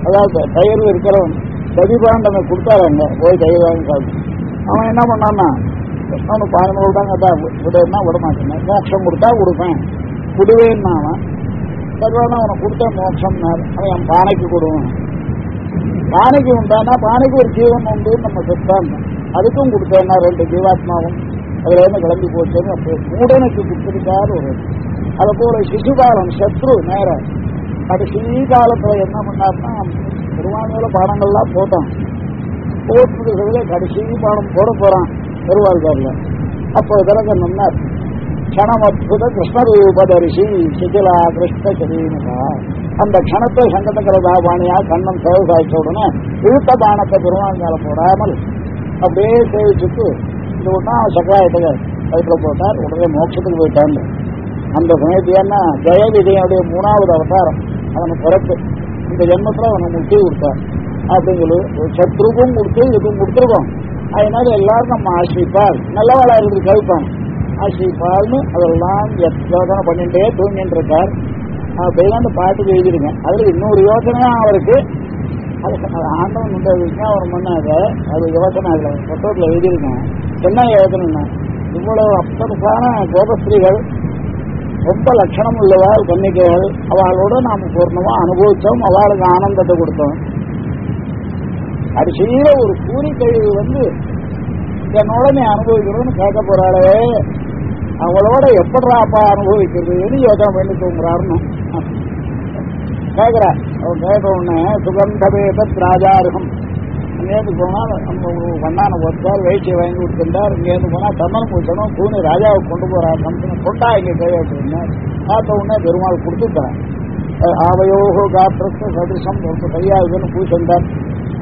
அதாவது தயிர் இருக்கிறவன் கதிபாண்டனை கொடுத்தாராங்க. போய் தயிர் வாங்கி சாப்பிட்டு. அவன் என்ன பண்ணான்னா கிருஷ்ணனு பாருங்க தாங்க அதான் விடுன்னா விட மாட்டேன் மோட்சம் கொடுத்தா கொடுப்பேன். விடுவேன்னா அவன். சரிவான அவனை கொடுத்த மோட்சம் அவன் என் பானைக்கு கொடுவான். பானைக்கு உண்டானா பானைக்கு ஒரு ஜீவன் உண்டு நம்ம சித்தாந்தம் அதுக்கும் கொடுத்தேன்னா ரெண்டு ஜீவாத்மாவும். அதுல இருந்து கிளம்பி போச்சுன்னு அப்போ மூடனுக்கு கொடுத்துருக்காரு ஒரு அது போல சிசுகாலம் சத்ரு நேரம் கடைசி காலத்துல என்ன பண்ணார்னா பெருமானியோட பாடங்கள்லாம் போட்டான். போட்டுறதுல கடைசி பாடம் போட போறான். பெருவாழ்காரில் அப்போ இதற்கு முன்னார் க்ஷணமத்புத கிருஷ்ணரூபதரிசி சிதிலா கிருஷ்ண சரீனகா அந்த க்ஷணத்தை சங்கடகரதா பாணியா கண்ணன் சேவை சாய்ச்ச உடனே இழுத்த பானத்தை பெருமாள் போடாமல் அப்படியே சேவிச்சுட்டு இது உடனே அவன் சக்கராயத்துக்கு வயிற்றுல போட்டார். உடனே மோட்சத்துக்கு போயிட்டான் அந்த சமயத்துல என்ன? ஜெய விஜயனுடைய மூணாவது அவதாரம். அவனுக்கு பிறப்பு. இந்த ஜென்மத்தில் அவனுக்கு முக்தி கொடுத்தார். அப்படின்னு சொல்லி சத்ருக்கும் கொடுத்து இதுக்கும் கொடுத்துருக்கோம். அதனால எல்லாரும் நம்ம ஆசிரிப்பார் நல்லவாளா இருந்து கவிப்பாங்க ஆசிரிப்பார்னு அதெல்லாம் யோசனை பண்ணிட்டே தூங்கிட்டு இருக்கார் அப்படின்னு அந்த பாட்டுக்கு எழுதிருங்க அதுல இன்னொரு யோசனையா அவருக்கு. அது ஆண்டவன் உண்டாதுன்னா அவர் பண்ணாத அது யோசனை அதுல புத்தகத்துல எழுதியிருக்கேன். என்ன யோசனைன்னா இவ்வளவு அற்புதமான கோபஸ்திரீகள் ரொம்ப லட்சணம் உள்ளவாள் கன்னிகைகள். அவளோட நாம பூர்ணமா அனுபவிச்சோம். அவளுக்கு ஆனந்தத்தை கொடுத்தோம். அது செய்யற ஒரு கூறி கழிவு வந்து என்னோட நீ அனுபவிக்கிறோன்னு கேட்க போறாளே. அவளோட எப்படாப்பா அனுபவிக்கிறதுன்னு யோகம் பண்ணி தூங்குறாருன்னு. கேட்கிறா அவன் கேட்ட உடனே சுகந்தபேத ராஜாருகம். இங்கேருந்து போனால் நம்ம வண்ணான ஒருத்தார் வேஷ்டியை வாங்கி கொடுத்துருந்தார். இங்கேருந்து போனால் சந்தனம் பூசணும் தூணி ராஜாவை கொண்டு போறார். சந்தனம் கொண்டா இங்கே கையாட்டிருந்தார் பார்த்த உடனே பெருமாள் கொடுத்துட்டான் ஆவையோகோ காத்திரத்து சதுசம் ரொம்ப பூசந்தார்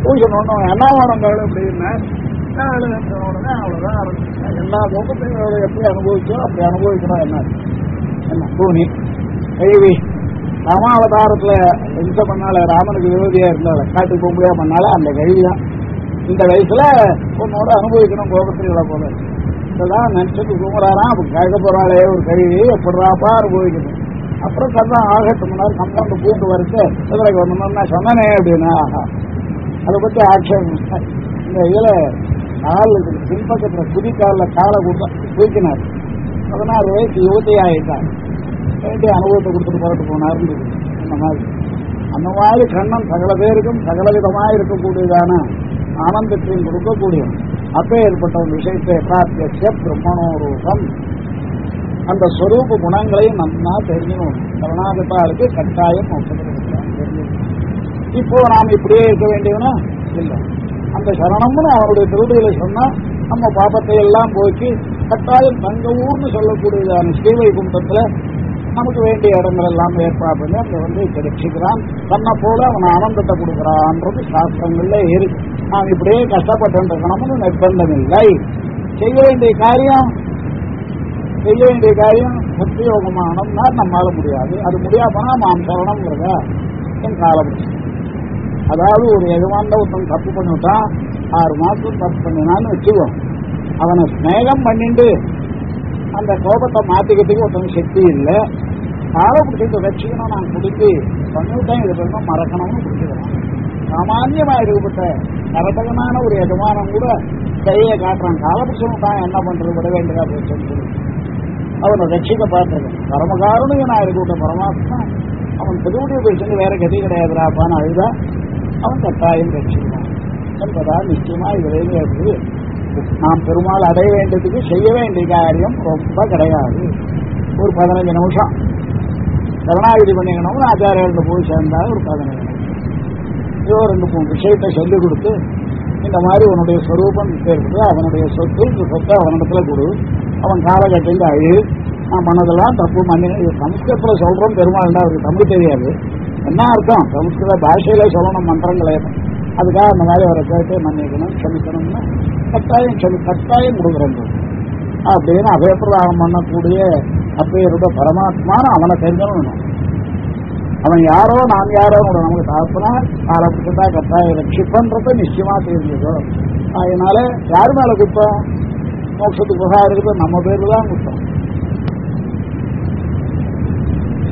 பூசணும் ஒன்றும் என்ன வேணுங்கள் அப்படின்னா உடனே அவ்வளவுதான் ஆரம்பிச்சேன். எல்லா லோகத்தையும் எப்படி அனுபவிச்சோ அப்படி அனுபவிக்கணும் என்ன? என்ன? பூனி கழுவி ராமாவதாரத்துல எந்த பண்ணால ராமனுக்கு விரோதியா இருந்தால காட்டுக்கு போக முடியாம பண்ணால அந்த கழுவி தான் இந்த வயசுல உன்னோட அனுபவிக்கணும் கோபத்திரிகளை போல. இதெல்லாம் நினைச்சிட்டு தூங்குறாராம் அப்ப கேட்க போறாளே ஒரு கழுவி எப்படிறாப்பா அனுபவிக்கணும். அப்புறம் சந்தம் ஆகட்டும் முன்னாடி கம்ப்ளைண்ட் பூண்டு வரைச்சு குதிரைக்கு வந்தோம்னா சொன்னனே அப்படின்னா ஆஹா. அதை பத்தி ஆட்சேபம். இந்த இதுல கால் பின்பக்கத்துல குதிக்கால காலை கொடுத்தா தூக்கினார் பதினாறு வயசு யுவதி ஆயிட்டார். வேண்டிய அனுபவத்தை கொடுத்துட்டு புறட்டு போனார்னு அந்த மாதிரி. அந்த மாதிரி கண்ணன் சகல பேருக்கும் சகல விதமா இருக்கக்கூடியதான ஆனந்தத்தையும் கொடுக்கக்கூடிய அப்பே ஏற்பட்ட ஒரு விஷயத்தை பிரார்த்திய பிரம்மணோரூபம் அந்த ஸ்வரூப குணங்களையும் நன்னா தெரிஞ்சுக்கணும். கருணாகத்தாளுக்கு கட்டாயம் மோட்சத்துக்கு இப்போ நாம் இப்படியே இருக்க வேண்டியவனா இல்லை. அந்த சரணம்னு அவருடைய திருடுகளை சொன்னா நம்ம பாப்பத்தை எல்லாம் போக்கி கட்டாயம் தங்க ஊர்னு சொல்லக்கூடியதான ஸ்ரீவைகுண்டத்துல நமக்கு வேண்டிய இடங்கள் எல்லாம் ஏற்பாடு பண்ணி அங்க வந்து கிடைச்சிக்கிறான் தன்னை போல அவன் ஆனந்தத்தை கொடுக்குறான்றது சாஸ்திரங்கள்ல இருக்கு நாம் இப்படியே கஷ்டப்பட்டு இருக்கணும்னு நிர்பந்தம் இல்லை. செய்ய வேண்டிய காரியம் செய்ய வேண்டிய காரியம் சத்தியோகமானம்னா நம்மால முடியாது. அது முடியாமனா நாம் சரணம்ங்கிறத? என் காலம் அதாவது ஒரு எஜமான ஒருத்தன் தப்பு பண்ணிவிட்டான் ஆறு மாசம் தப்பு பண்ணினான்னு வச்சுக்கோ. அவனை ஸ்நேகம் பண்ணிட்டு அந்த கோபத்தை மாத்திக்கிறதுக்கு ஒருத்தன் சக்தி இல்லை. காலை பிடிச்சிட்டு வச்சுக்கணும் நான் குடித்து பண்ணிவிட்டேன் இது பண்ண மறக்கணும்னு பிடிச்சிக்கிறோம் சாமானியமா இருக்கப்பட்ட கரட்டகமான ஒரு எஜமானம் கூட கையை காட்டுறான். காலை தான் என்ன பண்றது விட வேண்டியதா போச்சு அவனை ரட்சிக்க பார்த்துருக்கேன் பரமகாருணிக நான் இருக்கட்ட பரமாத்மா. அவன் திருவுடைய பேசுறது வேற கதி கிடையாதுராப்பான்னு அழுதா. அவன் கட்டாயம் ரட்சிக்கிறான் என்பதால் நிச்சயமா இதுலேயே இருக்கு நாம் பெருமாள் அடைய வேண்டியதுக்கு செய்ய வேண்டிய காரியம் ரொம்ப கிடையாது. ஒரு பதினஞ்சு நிமிஷம். சரணாகிதி பண்ணிக்கணும்னு ஆச்சாரியர்கள் போய் சேர்ந்தால் ஒரு பதினஞ்சு நிமிஷம். ஏதோ ரெண்டு மூணு விஷயத்தை சொல்லிக் கொடுத்து இந்த மாதிரி உன்னுடைய ஸ்வரூபம் இருக்குது அவனுடைய சொத்து இந்த சொத்தை அவனிடத்துல கொடு. அவன் காலகட்டத்தில் அழு. நான் பண்ணதெல்லாம் தப்பு மன்னி இது சொல்கிறோம் பெருமாள் பெருமாள்டா அவருக்கு தமிழ் தெரியாது. என்ன அர்த்தம்? சம்ஸ்கிருத பாஷையில சொல்லணும் மந்திரங்களே. அதுக்காக அந்த மாதிரி அவரை கேட்டு மன்னிக்கணும் க்ஷமிக்கணும்னு கட்டாயம் க்ஷமி கட்டாயம் கொடுக்குறோம் அப்படின்னு அபயப்பிரதானம் பண்ணக்கூடிய அப்பேருட பரமாத்மான அவனை தெரிஞ்சணும் அவன் யாரோ நாம் யாரோ கூட நமக்கு தாப்புனா காலத்துக்கிட்டா கட்டாயம் ரட்சிப்பன்றத நிச்சயமா தெரிஞ்சதோ. அதனால யார் மேல குத்தம் மோட்சத்துக்கு புகார் இருக்குது நம்ம பேர் தான் குத்தம்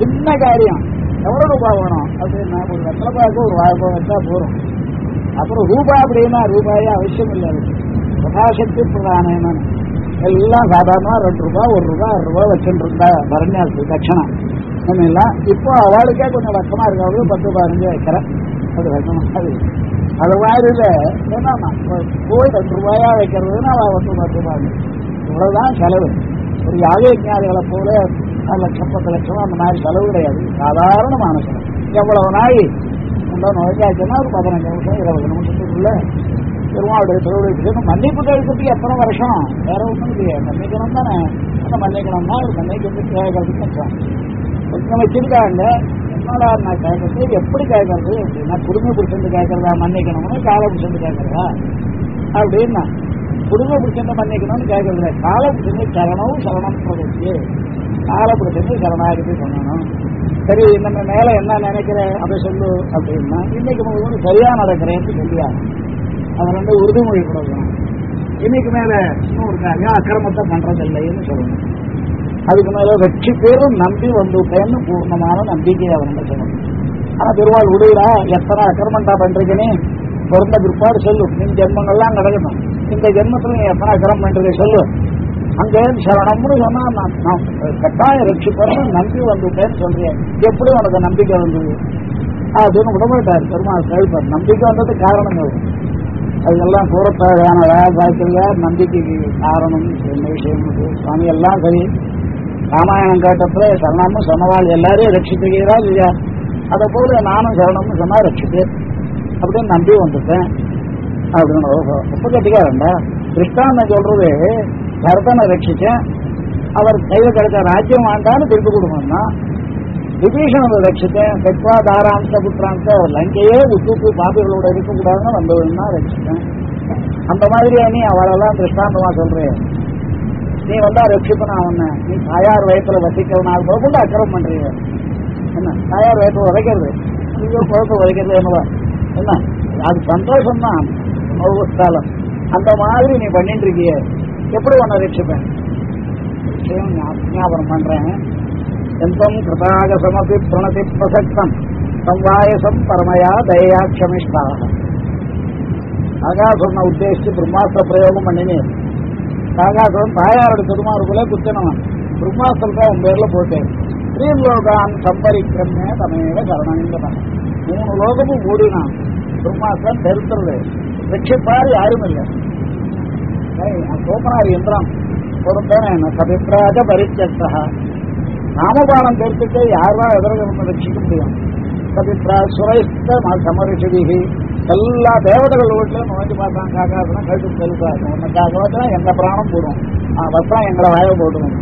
சின்ன காரியம். எவ்வளவு ரூபாய் வேணும்? அப்படின்னா ஒரு வெத்தலை பாக்கு ஒரு வாய்ப்பு வச்சா போறோம் அப்புறம் ரூபாய் அப்படின்னா ரூபாயே அவசியம் இல்லை. அதுக்கு பிரகாசக்தி பிரதானம் எல்லாம் சாதாரணமா ரெண்டு ரூபாய் ஒரு ரூபாய் ஆறு ரூபாய் வச்சுட்டு இருந்தா பரண்யாசு தட்சணா எல்லாம் இப்போ அவளுக்கே கொஞ்சம் லட்சமா இருக்காது பத்து பதினஞ்சு வைக்கிறேன் அது வைக்கணும் அது மாதிரி இல்ல. ஏன்னா போய் ரெண்டு ரூபாயா வைக்கிறதுன்னு அவ வந்து பத்து ரூபாய் இவ்வளவுதான் செலவு. ஒரு யாகஜாதிகளை போல அது லட்சம் பத்து லட்சம் அந்த மாதிரி செலவு கிடையாது சாதாரணமான செலவு எவ்வளவு நாய் உண்டோ நோய்க்காச்சுன்னா ஒரு பதினஞ்சு நிமிஷம் இருபது நிமிஷத்துக்குள்ள பெருமாளுடைய திருவிழா மன்னிப்பு கேட்கறதுக்கு எத்தனை வருஷம்? வேற ஒன்றும் இல்லையே. மன்னிக்கணும் தானே? அந்த மன்னிக்கணும்னா ஒரு மன்னிக்கிறது கேட்கறதுக்கு கொஞ்சம் வச்சிருக்காங்க. என்னடா நான் கேட்கறது எப்படி கேட்கறது அப்படின்னா குடும்ப பிடிச்சிருந்து கேட்கறதா மன்னிக்கணும்னு காலை பிடிச்சிருந்து கேட்கறதா அப்படின்னா குடும்ப பிடிச்சென்ன பண்ணிக்கணும்னு கேட்கறது கால பிடிச்சது சரணம் சரணம் பிரபுக்கு கால பிடிச்சது பண்ணணும். சரி நம்ம மேல என்ன நினைக்கிறேன் அதை சொல்லு அப்படின்னா இன்னைக்கு முழுவதும் சரியா நடக்கிறேன்னு சொல்லியா அது ரெண்டு உறுதிமொழி கொடுக்கணும். இன்னைக்கு மேல இன்னும் இருக்காங்க அக்கிரமத்தை பண்றதில்லைன்னு சொல்லணும். அதுக்கு மேல வெற்றி பேரும் நம்பி வந்துட்டேன்னு பூர்ணமான நம்பிக்கையை அவன் சொல்லணும். ஆனா பெருவாள் விடுகிறா எத்தனை அக்கிரமண்டா பண்றீங்கன்னு? பிறந்த பிற்பாடு சொல்லும் நீ ஜென்மங்கள்லாம் கிடக்கணும் இந்த ஜென்மத்தில் நீ எத்தனை கிரம் பண்றீங்க சொல்லு. அங்க சரணம்னு சொன்னா நான் நான் கட்டாயம் ரட்சிப்பேன் நம்பி வந்துட்டேன்னு சொல்றேன். எப்படி உனக்கு நம்பிக்கை வந்தது. அப்படின்னு விடமாட்டார். பெருமாள் கேள்விப்பார் நம்பிக்கை வந்தது காரணங்கள் அதெல்லாம் கூறத்தாழான வேலைப்பாய்க்கல நம்பிக்கைக்கு காரணம் என்ன விஷயம் சுவாமி எல்லாம் சரி. ராமாயணம் கேட்டப்ப சரணம்னு சொன்னவாள். எல்லாரையும் ரட்சித்துகிறா இல்லையா? அதை போல நானும் சரணம்னு சொன்னா ரட்சிப்பேன். அப்படின்னு நம்பி வந்துட்டேன். அப்படின்னு ஓஹோ ரொம்ப கட்டிக்காரண்டா கிருஷ்ணான்னு சொல்றது பரதனை ரட்சிச்ச அவர் கையில் கிடைச்ச ராஜ்யம் வேண்டான்னு திருப்பி கொடுக்கணும்னா விபீஷணனை ரட்சித்தேன் பெட்வா தாராந்த புத்திராந்த லங்கையே விட்டு பாபிகளோட இருக்கக்கூடாதுன்னு வந்தவன்னா ரட்சித்தேன். அந்த மாதிரியா நீ அவளெல்லாம் திருஷ்டாந்தமா சொல்றேன் நீ வந்தா ரட்சிப்பனா அவன நீ தாயார் வயத்துல வசிக்கிறனால கூட அக்கிரம் பண்றீங்க. என்ன? தாயார் வயத்துல உதைக்கிறது ஐயோ குழப்ப உதைக்கிறது என்னவா? என்ன? அது சந்தோஷம் தான் காலம் அந்த மாதிரி நீ பண்ணிட்டு இருக்கிய எப்படி உன்னை ரட்சிப்பேன்? விஷயம் ஞாபகம் பண்றேன். எந்தம் கிருதாக சமபி பிரணதி பிரசக்தம். சம்வாயசம் பரமயா தயா க்ஷமிஷ்டாக ஆகாசுரனை உத்தேசித்து பிரம்மாஸ்திர பிரயோகம் பண்ணினேன் ஆகாசுரன் தாயாரோட திருமாருக்குள்ள குத்தினவன் பிரம்மாஸ்திரத்தை உன் பேர்ல போட்டேன். ஸ்ரீலோகான் சம்பரிக்கிறமே தமையோட சரணங்கிட்டான் மூணு லோகமும் மூடினான். பிரம்மாஸ்திரம் தெருத்துறது ரட்சிப்பார் யாரும் இல்லை. சோமனார் என்றான் பொறுத்தேன் சபிப்ராஜ பரிச்சா நாமபானம் தெரிஞ்சுட்டு யாரெல்லாம் எதிர்க்க ரட்சிக்க முடியும்? சபிப்ரா சுரைத்த சமரிஷிதிகி. எல்லா தேவதைகள் வீட்டிலும் நுழைஞ்சு பார்த்தாங்க காக்காதுனா கழுத்து செலுத்தாங்க உனக்காக எந்த பிராணம் போடும். வஸ்திரம் எங்களை வாய போட்டுணும்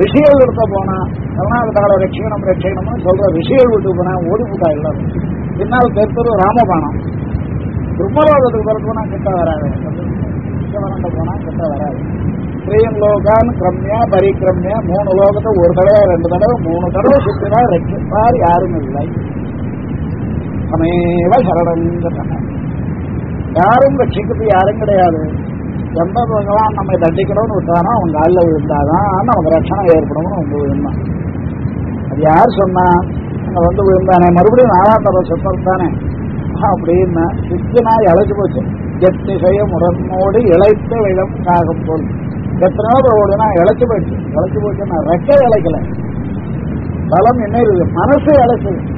ரிஷிகள் எடுத்த போனா கருணாகத்தால ரட்சிக்கணும் ரட்சிக்கணும்னு சொல்ற ரிஷிகள் விட்டு போனா ஓடி போட்டா எல்லாரும். பின்னால் பெருத்தரு ராமபானம். பிரம்மலோகத்துக்கு பிறகு போனா கிட்ட வராது. சிவனண்ட போனா கிட்ட வராது. ஸ்ரீயம் லோகான் கிரம்யா பரிக்கிரம்யா மூணு லோகத்தை ஒரு தடவை ரெண்டு தடவை மூணு தடவை சுற்றினா ரட்சிப்பார் யாரும் இல்லை. சமேவ சரணங்க யாரும் ரட்சிக்கிறது யாரும் கிடையாது. எந்த பகவான் நம்ம தண்டிக்கணும்னு விட்டானோ அவங்க காலில் விழுந்தாதான் நமக்கு ரட்சணம் ஏற்படணும்னு வந்து விழுந்தான். அது யார் சொன்னா? அங்கே வந்து விழுந்தானே. மறுபடியும் நாலாம் தடவை சொன்னது தானே அப்படின்னா சித்து இழைச்சு போச்சு. எத்திசைய முரண்மோடு இழைத்த விழம் காகம் போல். எத்தனையோ ஓடுனா இழைச்சு போயிடுச்சு. இழைச்சு போச்சுன்னா ரெக்கை இழைக்கல. பலம் என்ன இருக்கு மனசு இழைச்சது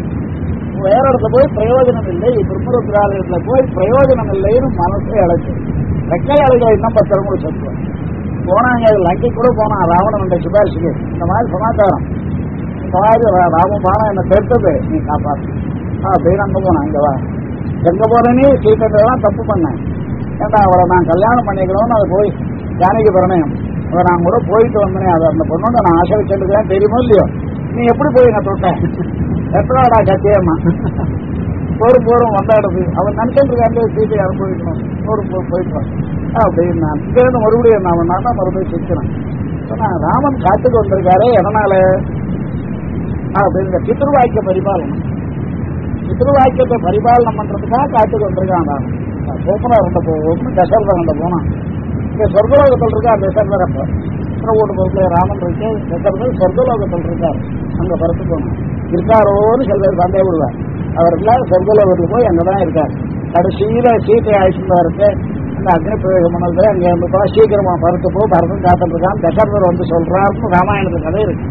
வேற இடத்துல போய் பிரயோஜனம் இல்லை. பிரம்மருத்ராலயத்துல போய் பிரயோஜனம் இல்லைன்னு மனசு இழைச்சது ரெக்கை இழைக்கல இன்னும் பத்திரம் கூட சொல்லுவோம் போனாங்க. லங்கை கூட போனான். ராவணனுடைய சிபாரிசுக்கு இந்த மாதிரி சமாச்சாரம். இந்த மாதிரி ரா- ராம பானம் என்ன தெரித்தது நீ காப்பாற்று அப்படின்னு அங்க போனான். இங்க வா. எங்க போறேன்னு சீக்கிரம் தப்பு பண்ணேன். ஏன்டா அவரை நான் கல்யாணம் பண்ணிக்கணும்னு அதை போய் ஜானகி பிரணயம் அவரை நான் கூட போயிட்டு வந்தேனே அதை அந்த பொண்ணோட நான் ஆசை வச்சிருக்கேன் தெரியுமோ இல்லையோ? நீ எப்படி போய் நான் தொட்டேன் எத்தனாடா கத்தியம்மா போரும் போரும் வந்தாடுது. இடத்து அவன் நினைச்சிட்டு இருக்காங்க சீட்டை அனுபவிக்கணும் போரும் போர் போயிட்டு வா. அப்படின்னு நான் இங்கிருந்து மறுபடியும் நான் நான் தான் மறுபடியும் சிரிக்கிறேன். சொன்னா ராமன் காட்டுக்கு வந்திருக்காரு எதனால? அப்படின்னு பித்ருவாக்கிய பரிபாலனம். பித்ருவாக்கியத்தை பரிபாலனம் பண்றதுக்காக காட்டுக்கு வந்திருக்கான் ராமன் சோப்பனா இருந்த போகும் தசரதன் அந்த போனான் இங்க சொர்க்கலோகத்தில் இருக்கா தசரதர் அப்ப. சித்திரகூட்டு பகுதியில் ராமன் இருக்கு தசரதர் சொர்க்கலோகத்தில் இருக்கார். அங்க பரத்து போனான் இருக்காரோன்னு சில பேர் சந்தேகப்படுவார் அவர் இல்லாத சொர்க்கலோகத்துக்கு போய் அங்கதான் இருக்கார். கடைசியில சீட்டை அழைச்சிட்டு இருக்கு அந்த அக்னி பிரவேகம் பண்ணது அங்க இருந்து போனா சீக்கிரமா பரத்து போ பரதம் காத்துட்டு இருக்கான். தசரதர் வந்து சொல்றாருன்னு ராமாயணத்து கதை இருக்கு.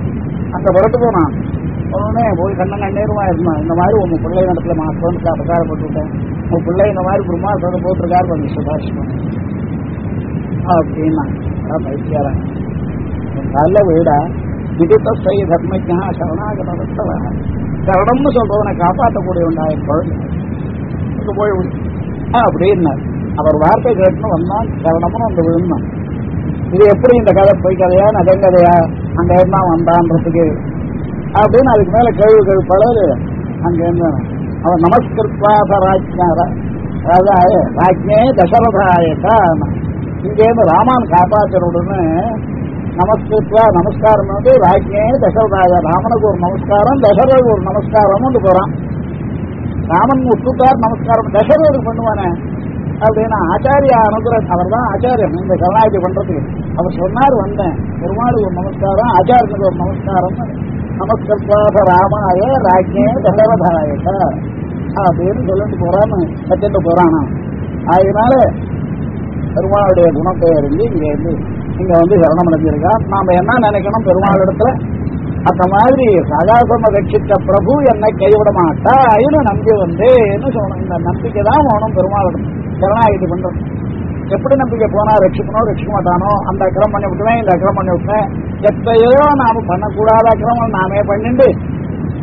அங்க பரத்து போனான் உடனே போய் கண்ணன் கண்ணீருமா இருந்தான் இந்த மாதிரி உங்க பிள்ளை நடத்துல இடத்துல மாத்தோன்னு அபகாரப்பட்டுட்டேன் உங்க பிள்ளை இந்த மாதிரி பிரம்மாசத்தை போட்டிருக்காரு கொஞ்சம் சுபாஷ். அப்படின்னா அதான் நல்ல வீடா விதித்த செய் தர்மஜா சரணாகதவ சரணம்னு சொல்றவனை காப்பாற்றக்கூடிய உண்டாய குழந்தை. போய் விடு. ஆ, அப்படின்னார் அவர் வார்த்தை கேட்டுன்னு வந்தான். சரணம்னு வந்து விழுந்தான். இது எப்படி இந்த கதை போய் கதையா நகங்கதையா அங்க இருந்தான் வந்தான்றதுக்கு அப்படின்னு அதுக்கு மேல கேள்வி கேள்வி அங்க இருந்தான் அவன் நமஸ்கிருத்வாச ராஜா அதாவது ராஜ்யே தசரதாயக்கா இங்கேருந்து ராமான் காப்பாற்றணும்னு நமஸ்கிருத்வா நமஸ்காரம் வந்து ராஜ்யே தசரதாய ராமனுக்கு ஒரு நமஸ்காரம் தசரதுக்கு ஒரு நமஸ்காரம்னு போறான். ராமன் விட்டுட்டார் நமஸ்காரம் தசரதுக்கு பண்ணுவானே அப்படின்னா ஆச்சாரிய அனுகிரகம் அவர் தான் ஆச்சாரியம் இந்த கருணாநிதி பண்றதுக்கு அவர் சொன்னார் வந்தேன். பெருமாளுக்கு ஒரு நமஸ்காரம் ஆச்சாரியனுக்கு ஒரு நமஸ்காரம் நமஸ்கர்வாத ராமாய ராஜ்யே தசரதாயக அப்படின்னு சொல்லிட்டு போறான்னு வச்சுட்டு போறானா. அதனால பெருமாளுடைய குணத்தை அறிஞ்சு இங்க இருந்து இங்க வந்து சரணம் அடைஞ்சிருக்கா நாம என்ன நினைக்கணும் பெருமாள் இடத்துல? அந்த மாதிரி சகாசம ரட்சித்த பிரபு என்னை கைவிட மாட்டாயின்னு நம்பி வந்து என்ன சொல்லணும். இந்த நம்பிக்கை தான் வேணும் பெருமாள் சரணாகிட்டு பண்றது எப்படி நம்பிக்கை போனா ரட்சிக்கணும் ரட்சிக்க மாட்டானோ அந்த அக்கிரம் பண்ணி விட்டுவேன் இந்த அக்கிரம் பண்ணி விட்டுவேன். எத்தையோ நாம பண்ணக்கூடாத அக்கிரமம் நாமே பண்ணிண்டு.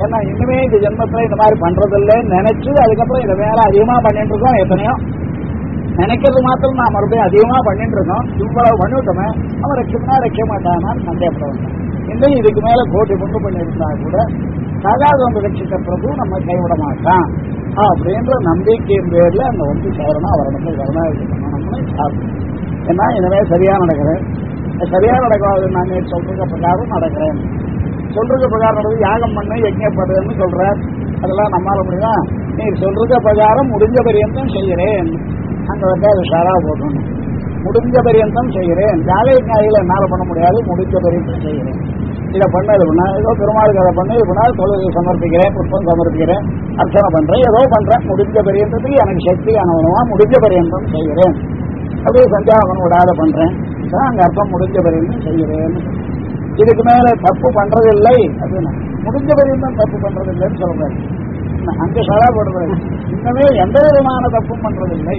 ஏன்னா இனிமே இந்த ஜென்மத்துல இந்த மாதிரி பண்றது இல்லைன்னு நினைச்சு அதுக்கப்புறம் இதை வேற அதிகமா பண்ணிட்டு இருக்கோம் எத்தனையோ. நினைக்கிறது மாத்திரம் நான் மறுபடியும் அதிகமா பண்ணிட்டு இருக்கோம். இவ்வளவு பண்ணிவிட்டோமே அவன் ரட்சிக்கனா ரட்சிக்க மாட்டானான்னு சந்தேகப்படுவாங்க இன்னும் இதுக்கு மேல கோட்டி கொண்டு பண்ணியிருந்தா கூட சகாதம் ரட்சித்த பிரபு நம்ம கைவிட மாட்டான். அப்படின்ற நம்பிக்கையின் பேர்ல அந்த ஒன்று சேரணும் வரணும் வந்து கருணாநிதி ஏன்னா இனிமே சரியா நடக்கிறேன் சரியா நடக்காது நான் சொல்றது பிரகாரம் நடக்கிறேன். சொல்றது பிரகாரம் நடக்குது யாகம் பண்ண யஜ்ஞப்படுறேன்னு சொல்ற அதெல்லாம் நம்மால முடியுமா நீ சொல்றது பிரகாரம் முடிஞ்ச பரியந்தம் செய்கிறேன். அங்க வந்து அது ஷாரா போட்டணும் முடிஞ்ச பரியந்தம் செய்கிறேன். ஜாலை ஞாயில என்னால் பண்ண முடியாது முடிஞ்ச பரியந்தம் செய்கிறேன். இதை பண்ண இது பண்ண ஏதோ பெருமாளுக்கு அதை பண்ண இது பண்ணால் தொழுகை சமர்ப்பிக்கிறேன் புஷ்பம் சமர்ப்பிக்கிறேன் அர்ச்சனை பண்றேன் ஏதோ பண்றேன். முடிஞ்ச பரியந்தத்துக்கு எனக்கு சக்தி அனுபவமா முடிஞ்ச பரியந்தம் செய்கிறேன். அப்படியே சஞ்சாபம் விடாத பண்றேன். அங்க அர்த்தம் முடிஞ்ச பரியந்தம் செய்கிறேன். இதுக்கு மேல தப்பு பண்றதில்லை. அப்படின்னு முடிஞ்ச பரியந்தம் தப்பு பண்றதில்லைன்னு சொல்றேன். அங்க சதா போடுறது. இன்னமே எந்த விதமான தப்பும் பண்றதில்லை.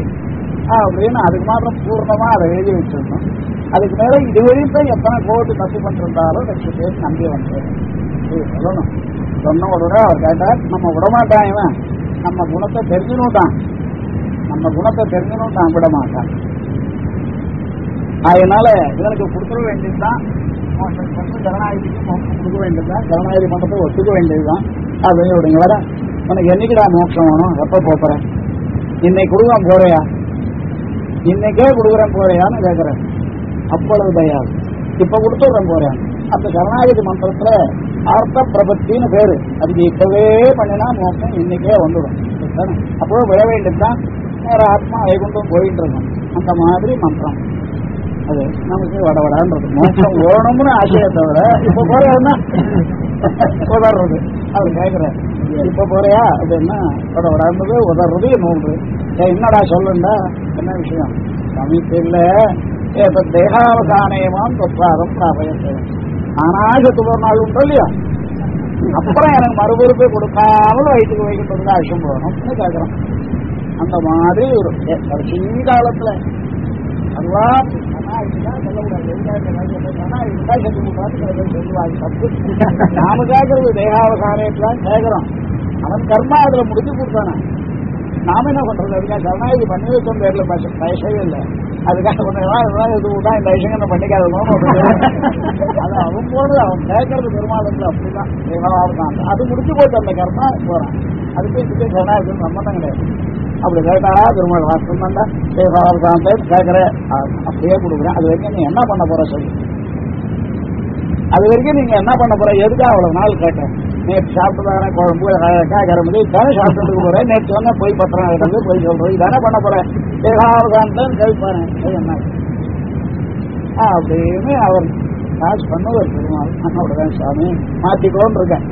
அப்படின்னு அதுக்கு மாத்திரம் பூர்ணமா அதை எழுதி வச்சிருந்தோம். அதுக்கு மேல இதுவரைக்கும் எத்தனை கோட்டு தப்பு பண்ணிருந்தாலும் ரெண்டு பேர் நம்பி வந்தேன். சொல்லணும். சொன்ன உடனே அவர் கேட்டார் நம்ம விடமாட்டான் இவன். நம்ம குணத்தை தெரிஞ்சுனுட்டான். நம்ம குணத்தை தெரிஞ்சுனுட்டான் விட மாட்டான் அதனால இவனுக்கு கொடுத்துட வேண்டியதுதான். ஜனநாயகத்துக்கு மோட்சம் கொடுக்க வேண்டியதுதான். ஜனநாயக மன்றத்தை ஒத்துக்க வேண்டியதுதான். அப்படின்னு விடுங்க வர உனக்கு என்னைக்குடா மோட்சம் வேணும்? எப்ப போறேன் இன்னைக்கு கொடுக்க போறையா? இன்னைக்கே கொடுக்குறேன் போறையான்னு கேட்கிறேன் அவ்வளவு தயாது இப்ப கொடுத்துடுறேன் போறேன். அந்த கருணாநிதி மந்திரத்துல அர்த்த பிரபத்தின்னு பேரு. அதுக்கு இப்பவே பண்ணினா மோசம் இன்னைக்கே வந்துடும். அப்போ விட வேண்டியதுதான் வேற ஆத்மா வைகுண்டம் போயிட்டு இருக்கும் அந்த மாதிரி மந்திரம். அது நமக்கு வடவடான்றது மோசம் வேணும்னு ஆசையை தவிர இப்ப போறேன்னா உதறது அவர் கேட்கிறார் இப்ப போறியா? அப்படின்னா உடம்புது உதறது நூறு என்னடா சொல்லுண்டா என்ன விஷயம்? சமீபத்தில் தேகாவசானயமாம் தொற்றாரம் பிராபயத்தை ஆனாக நாள் உண்டு இல்லையா? அப்புறம் எனக்கு மறுபொறுப்பை கொடுக்காமல் வயிற்றுக்கு வைக்கின்றது ஆஷம் போகணும்னு கேட்கிறோம் அந்த மாதிரி ஒரு கடைசி காலத்துல அதுவா இதுதான் சொல்லக்கூடாது எதுக்காக சொல்லக்கூடாது? ஆனா இதுதான் சொல்லி கூடாது சில பேர் சொல்லுவாங்க தப்பு நாம கேட்கறது தேகாவசானயத்தான் கேட்கிறோம் அவன் கர்மா அதுல முடிஞ்சு கொடுத்தானா நாம என்ன பண்றது அதுக்காக சரணாகதி பண்ணி வச்சோம் பேர்ல பச இல்லை அதுக்காக கொஞ்சம் இது விட்டா இந்த விஷயம் பண்ணிக்காத அது அவன் போடுறது அவன் கேட்கறது பெருமாளுக்கு அப்படிதான் தேவாவதான் அது முடிஞ்சு போச்சு அந்த கர்மா போறான் அதுக்கு இதுக்கு சரணாகதி சம்பந்தம் கிடையாது அப்படி கேட்டாரா பெருமாள் வாசம் தான்டா தேவாவதான் கேட்கற அப்படியே கொடுக்குறேன் அது வரைக்கும் நீ என்ன பண்ண போற சொல்லி? அது வரைக்கும் நீங்க என்ன பண்ண போற எதுக்காக அவ்வளவு நாள் கேட்டேன் நேற்று சாப்பிட்டு குழம்பு? கரம்பு. தானே சாப்பிட்டு போறேன். நேற்று வந்தா போய் பத்திரம் எடுத்து போய் சொல்றேன் இதானே பண்ண போறேன். ஏகாவதான் கேட்பாரு என்ன? ஆ, அப்படின்னு அவர் காசு பண்ணுவார் பெருமாள். அண்ணோடதான் சாமி. மாத்திக்கோன்னு இருக்கேன்.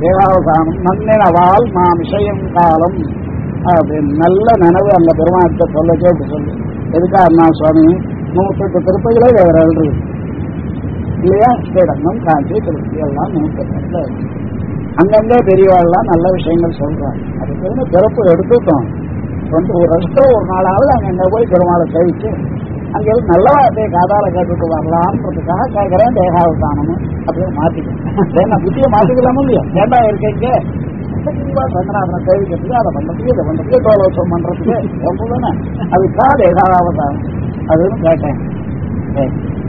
ஏகாவதானம் நன்னினவால் நாம் விஷயம் காலம். அப்படின்னு நல்ல நனவு அந்த பெருமாள்கிட்ட சொல்ல கேட்டு சொல்லு. எதுக்காக அண்ணா சுவாமி நூற்றுக்கு திருப்பதிகளே வேற எழுது இல்லையா? ஸ்ரீரங்கம் காஞ்சி திருப்தி எல்லாம் நூற்றெட்டுல இருக்கு. அங்கங்கே பெரியவாள்லாம் நல்ல விஷயங்கள் சொல்றாங்க. அதுக்கு வந்து பிறப்பு எடுத்துட்டோம். வந்து ஒரு வருஷம் ஒரு நாளாவது அங்கே போய் பெருமாளை சேவிச்சு அங்கே இருந்து நல்ல வார்த்தையை காதால கேட்டுட்டு வரலாம்ன்றதுக்காக கேட்கிறேன் தேகாவதானம் அப்படின்னு மாத்திக்கிறேன் நான் புத்தியை மாத்திக்கலாமோ இல்லையா? ஏண்டா இருக்கீங்க. ரங்கநாதனை சேவிக்கிறதுக்கு அதை பண்றதுக்கு இதை பண்றதுக்கு தோலோசம் பண்றதுக்கு ரொம்ப தானே அதுக்காக தேகாவதானம் அதுன்னு கேட்டேன்.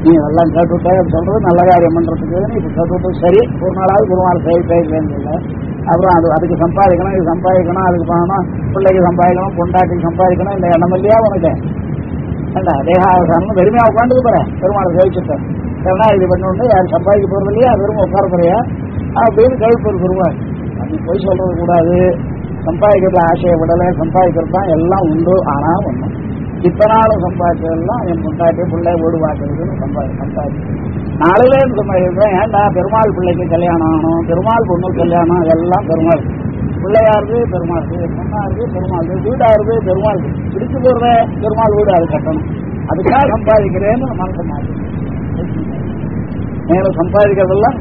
நீ நீ எல்லாம் கேட்டுவிட்டே சொல்றது? நல்ல காரியம் பண்றதுக்கு நீ இப்ப கேட்டுவிட்டு சரி ஒரு நாளாவது குருமார் சேவை செய்யறேன்னு அப்புறம் அது அதுக்கு சம்பாதிக்கணும் இது சம்பாதிக்கணும் அதுக்கு பண்ணணும் பிள்ளைக்கு சம்பாதிக்கணும் பொண்டாட்டிக்கு சம்பாதிக்கணும் இந்த எண்ணம் இல்லையா உனக்கு? அந்த தேகாவசானம் வெறுமையா உட்காந்துக்கு போறேன் பெருமாளை சேவிச்சுட்டேன் ஏன்னா இது பண்ணணும் யாரும் சம்பாதிக்க போறது இல்லையா? வெறும் உட்கார போறியா? அப்படின்னு கழிப்பது பெருமாள் அது போய் சொல்றது கூடாது. சம்பாதிக்கிறதுல ஆசையை விடலை. சம்பாதிக்கிறது தான் எல்லாம் உண்டு ஆனா ஒண்ணு இத்தனை சம்பாதிச்சதெல்லாம் என் பொண்டாட்டி பிள்ளை வீடு பார்க்கறதுன்னு சம்பாதி சம்பாதி நாளிலே சம்பாதிக்கிறேன். ஏன்டா பெருமாள் பிள்ளைக்கு கல்யாணம் ஆகணும்? பெருமாள் பொண்ணு கல்யாணம் எல்லாம் பெருமாள். பிள்ளையாருது பெருமாள். பொண்ணாருது பெருமாள். வீடாருது பெருமாள். பிடிச்சு போடுற பெருமாள் வீடு அது கட்டணும். அதுக்காக சம்பாதிக்கிறேன்னு மனசு மாற்றி மேலும் சம்பாதிக்கிறதெல்லாம்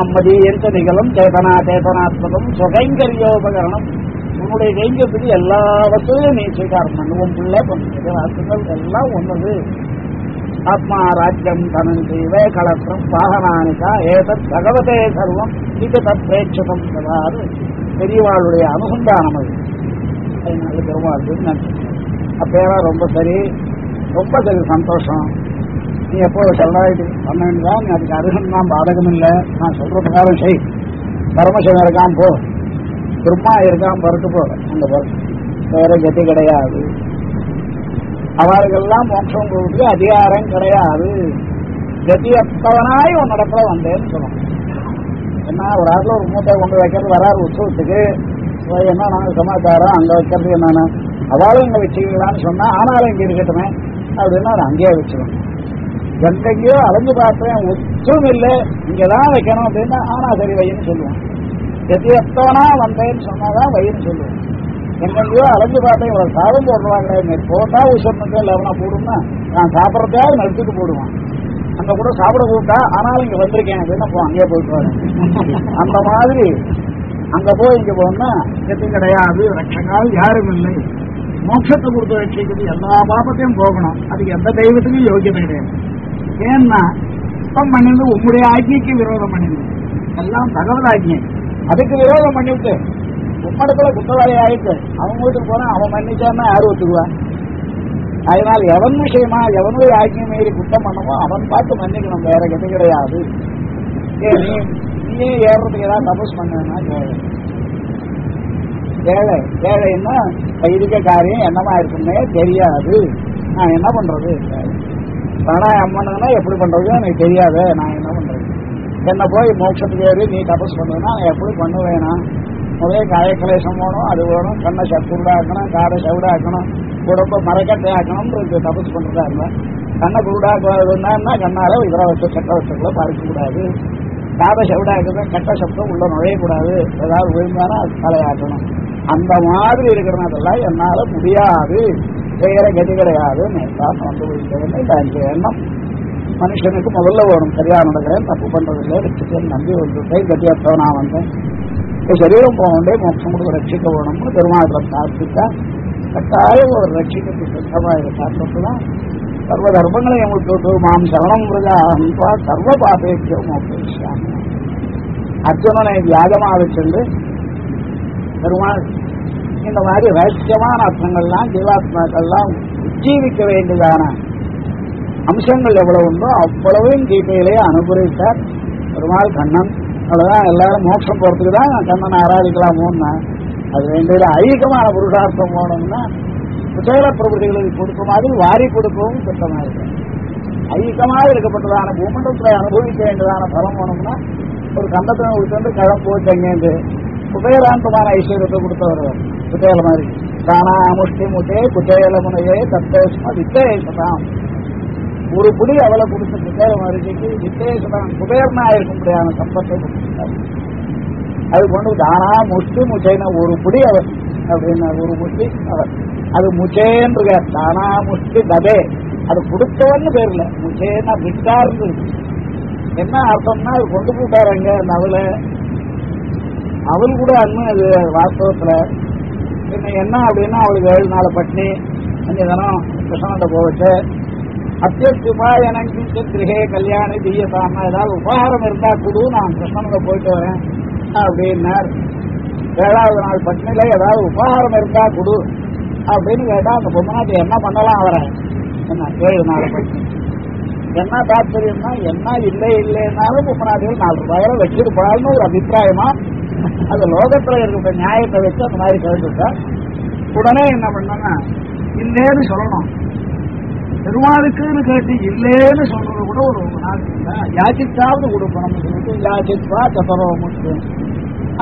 அம்மதி எந்த நிகழும் சேதனா சேதனாத்மகம் சுகைங்கரியோபகரணம் உன்னுடைய கைங்கத்துக்கு எல்லாவற்றையும் நீ ஸ்வீகாரம் பண்ணு. உன் பிள்ளை வாக்குகள் எல்லாம் ஒன்னது. ஆத்மா ராஜ்யம் தனஞ்சீவ கலத்திரம் வாகனானிகா ஏதத் பகவதே சர்வம் இது தத்வேட்சதம் சதாது பெரியவாளுடைய அனுசந்தானம் அது. அதனால பெருமாள் நன்றி அப்பேரா ரொம்ப சரி ரொம்ப சரி சந்தோஷம். நீ எப்போ செல்லாயிட்டு பண்ண வேண்டியதா நீ அதுக்கு அருகன் தான் பாதகம் இல்லை நான் சொல்ற பிரகாரம் செய். பரமசிவன் இருக்கான் போ. சும்மா இருக்கான் பறக்க போ அந்த பறட்டு வேற கதி கிடையாது. அவர்கள்லாம் மோட்சம் கொடுத்து அதிகாரம் கிடையாது. கதியத்தவனாய் உன் நடக்கிற வந்தேன்னு சொல்லணும் என்ன ஒரு ஆறுல ஒரு மூட்டை கொண்டு வைக்கிறது வராரு உற்சவத்துக்கு. என்ன நாங்கள் சமாச்சாரம் அங்க வைக்கிறது என்னன்னா. அவளும் இங்க வச்சுக்கலான்னு சொன்னா ஆனாலும் இங்க இருக்கட்டுமே. அப்படின்னா அதை அங்கேயே வச்சுக்கணும். எங்கெங்கயோ அலைஞ்சு பார்த்தேன் ஒற்றும் இல்லை. இங்கதான் வைக்கணும் அப்படின்னா ஆனா சரி வைன்னு சொல்லுவான் எத்தியத்தவனா வந்தேன்னு சொன்னாதான் வயிறு சொல்லுவேன் எங்கெங்கயோ அலைஞ்சு பார்த்தேன் இவ்வளவு சாதம் போடுறாங்க போட்டா உசரணுக்கு லெவனா போடும்னா நான் சாப்பிட்றதையாவது நடத்திட்டு போடுவான். அங்க கூட சாப்பிட கூப்பிட்டா ஆனாலும் இங்க வந்திருக்கேன் என்னப்போ போ அங்கேயே போயிட்டு வரேன் அந்த மாதிரி அங்க போய் இங்க போனா எதுவும் கிடையாது ரட்சகால் யாரும் இல்லை. மோட்சத்தை கொடுத்து ரட்சிக்கிறது எல்லா பாபத்தையும் போகணும். அதுக்கு எந்த தெய்வத்துக்கும் யோகியதை கிடையாது. ஏன்னா குத்தம் பண்ணிருந்து உங்களுடைய ஆக்கியக்கு விரோதம் பண்ணிருந்து எல்லாம் தகவல் ஆக்கியம் அதுக்கு விரோதம் பண்ணிவிட்டு உம்மடத்துல குற்றவாளி ஆயிட்டு அவன் வீட்டுக்கு போனா அவன் மன்னிச்சான்னா யாரு ஒத்துக்குவான் அதனால் எவன் விஷயமா எவனுடைய ஆக்கிய மீறி குற்றம் பண்ணமோ அவன் பார்த்து மன்னிக்கணும். வேற கதை கிடையாது. ஏ நீ நீயே ஏறதுக்கு ஏதாவது தபஸ் பண்ணா ஏழை ஏழை ஏழைன்னா இருக்க காரியம் என்னமா இருக்குன்னே தெரியாது. நான் என்ன பண்றது? பணம் பண்ணதுன்னா எப்படி பண்றது எனக்கு தெரியாது. நான் என்ன பண்றது? என்ன போய் மோட்சத்துக்கு ஏறி நீ தபஸ் பண்ணுவேன்னா எப்படி எப்படி பண்ணுவேனா? முதலே காயக்கலேசம் போகணும் அது வேணும் கண்ணை சத்துருடாக்கணும் காடை செவிடாக்கணும் உடம்ப மரக்கட்டை ஆக்கணும்ன்றது தபஸ் பண்ணுறதா இருந்தா கண்ணை குருடாக்குறதுன்னா கண்ணால இதர வச்சு கட்ட வச்சுக்களை பார்க்க கூடாது. காதை செவிடாக்குறது கட்ட சப்தம் உள்ள நுழையக்கூடாது ஏதாவது விழுந்தானா அது தலையாட்டணும். அந்த மாதிரி இருக்கிறதெல்லாம் என்னால் முடியாது. செய்கிற கதி கிடையாது நேற்றான் வந்து விழுந்ததுன்னு இந்த எண்ணம். மனுஷனுக்கு முதல்ல வரும் சரியா நடக்கிறேன் தப்பு பண்றதில்லை ரட்சிக்கேன் நம்பி வந்துட்டேன் கட்டியத்தோ நான் வந்தேன். இப்ப சரீரம் போகண்டே மோட்சம் கொடுக்க ரட்சிக்க வேணும்னு பெருமாள் பிரார்த்தித்தா கட்டாயம் ஒரு ரட்சிக்கிறது சித்தமா இதை சாப்பிட்டுதான். சர்வ தர்மங்களை விட்டுட்டு மாம் சரணம் மிருகா சர்வ பாபேக்கியம் மோக்ஷாமி அர்ஜுனனை வியாதமாக வச்சிருந்து பெருமாள் இந்த மாதிரி ரகசியமான அர்த்தங்கள்லாம் ஜீவாத்மாக்கள்லாம் உஜ்ஜீவிக்க வேண்டியதான அம்சங்கள் எவ்வளவு உண்டோ அவ்வளவையும் கீதையிலேயே அனுபவித்தார். பெருமாள் கண்ணன். அவ்வளவுதான். எல்லாரும் மோட்சம் போறதுக்கு தான் கண்ணனை ஆராதிக்கலாமோன்னா அது வேண்டியது ஐகமான புருஷார்த்தம் போனோம்னா குசேல பிரபுதிகளுக்கு கொடுக்க மாதிரி வாரி கொடுக்கவும் திட்டமா இருக்கு. ஐகமாக இருக்கப்பட்டதான பூமண்டலத்தில் அனுபவிக்க வேண்டியதான பலம் போனோம்னா ஒரு கண்டத்தை விட்டு கிளம்பு தங்கேந்து குபேராந்தமான ஐஸ்வர்யத்தை கொடுத்தவர் குச்சேல மாதிரி. தானா முஷ்டி முட்டே குச்சேல முனையே தத்தேஸ்ம வித்தேசதாம் ஒரு புடி அவளை கொடுத்த குபேர மருதிக்கு விசேஷம் குபேரனா முடியாத சம்பத்தை கொடுத்தார் அது கொண்டு தானா முஷ்டி முச்சைனா ஒரு புடி அவர் அப்படின்னா ஒரு முஷ்டி அவர் அது முச்சேன்னு தானா முஷ்டி தபே அது கொடுத்தவன்னு பேர்ல முச்சேனா விட்டார்னு என்ன அர்த்தம்னா அது கொண்டு போட்டாருங்க நவல அவள். கூட அண்ணன் அது வாஸ்தவத்துல என்ன என்ன? அப்படின்னா அவளுக்கு ஏழு நாள் பட்னி அஞ்சு தினம் கிருஷ்ணன்ட்ட போவச்சு அத்தியுமா எனக்கு கிரகே கல்யாணி தீயசாம ஏதாவது உபகாரம் இருந்தா கொடு நான் கிருஷ்ணன்கிட்ட போயிட்டு வரேன் அப்படின்னார். ஏழாவது நாள் பட்னில ஏதாவது உபகாரம் இருந்தா கொடு அப்படின்னு கேட்டா அந்த பொம்மனாட்டி என்ன பண்ணலாம் அவரை? என்ன ஏழு நாள் பட்னி என்ன தாத்பரியம்னா என்ன இல்லை இல்லைன்னாலும் பொம்மனாட்டிகள் நாலு ரூபாயில வச்சிருப்பாள்னு ஒரு அபிப்பிராயமா அது லோகத்துல இருக்கிற நியாயத்தை வச்சு அந்த மாதிரி கேட்டுட்டா உடனே என்ன பண்ணா இல்லேன்னு சொல்லணும். பெருமாளுக்குன்னு கேட்டு இல்லேன்னு சொல்றது கூட ஒரு நாள் யாச்சித்தாவது கொடுக்கணும்னு சொல்லிட்டு யாச்சித்வா சத்தரோ முஸ்லிம்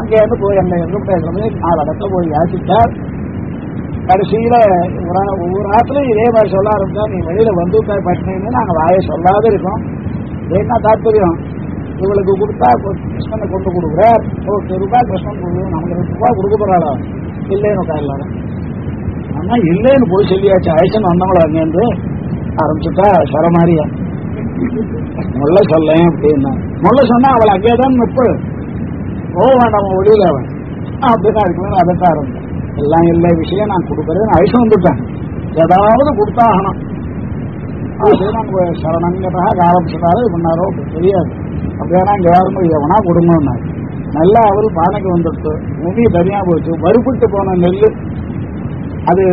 அங்கே இருந்து போய் அங்க இருந்து நாலு இடத்துல போய் யாச்சித்தார் கடைசியில ஒரு ஒவ்வொரு ஆத்துலயும் இதே மாதிரி சொல்ல ஆரம்பிச்சா நீ வெளியில வந்து பட்டினு நாங்க வாயை சொல்லாத இருக்கோம். என்ன தாற்பயம் இவளுக்கு கொடுத்தா கிருஷ்ணனை கொண்டு கொடுக்குறார். ஒரு ரூபாய் கிருஷ்ணன் கொடுக்குறோம் நமக்கு ரெண்டு ரூபாய் கொடுக்க போறாளா? இல்லைன்னு உட்காரலாம் ஆனா இல்லைன்னு போய் சொல்லியாச்சு. ஐசன் வந்தவங்களா அங்கேருந்து ஆரம்பிச்சுட்டா சரமாரியா முல்ல சொல்லேன் அப்படின்னா. முல்ல சொன்னா அவள் அங்கே தான் நிற்பள் போக வேண்டாம் ஒளியில அவன். அப்படிதான் இருக்கணும் அதட்ட ஆரம்பிச்சேன். எல்லாம் இல்லை விஷயம் நான் கொடுக்கறது நான் ஐசம் வந்துட்டேன். ஏதாவது கொடுத்தாகணும். அப்படியே நாங்க சரணங்கதா ஆரம்பிச்சுட்டாரு பண்ணாரோ தெரியாது. அப்படியானா இங்க யாருமோ எவனா கொடுங்கன்னு. நல்லா அவரு பானைக்கு வந்துடுச்சு முடி தனியா போச்சு வறுபட்டு போன நெல் அது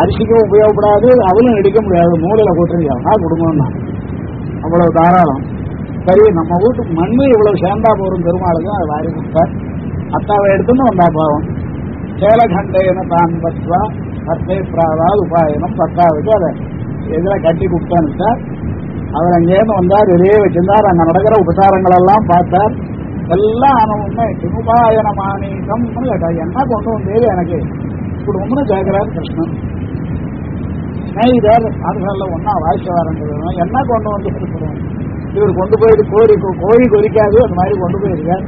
அரிசிக்கும் உபயோகப்படாது அவளும் எடுக்க முடியாது. மூலையில போட்டு எவனா கொடுங்கன்னு அவ்வளவு தாராளம். சரி நம்ம வீட்டுக்கு மண்ணு இவ்வளவு சேர்ந்தா போறோம் பெருமாளுக்கு. அது வாரி கொடுத்தார் அத்தாவை எடுத்துன்னு வந்தா பாவம். சேலகண்டேன தான் பத்வா பத்தை பிராதால் உபாயனம் பத்தாவுக்கு அதை எதிர கட்டி கொடுத்தான்னு அவர் அங்கேருந்து வந்தார். இதே வச்சிருந்தார். அங்க நடக்கிற உபசாரங்கள் எல்லாம் பார்த்தார் எல்லாம் ஆன உடனே உபாயனமானீகம் என்ன கொண்டு வந்தேரு எனக்கு குடும்பம்னு கேட்கிறார் கிருஷ்ணன் ஸ்நேகிதர் அதுகளில் ஒன்னா வாய்ஸ் வரங்கிறது என்ன கொண்டு வந்து கொடுக்கணும் இவர் கொண்டு போயிட்டு கோரி கோழி கொறிக்காது அந்த மாதிரி கொண்டு போயிருக்கார்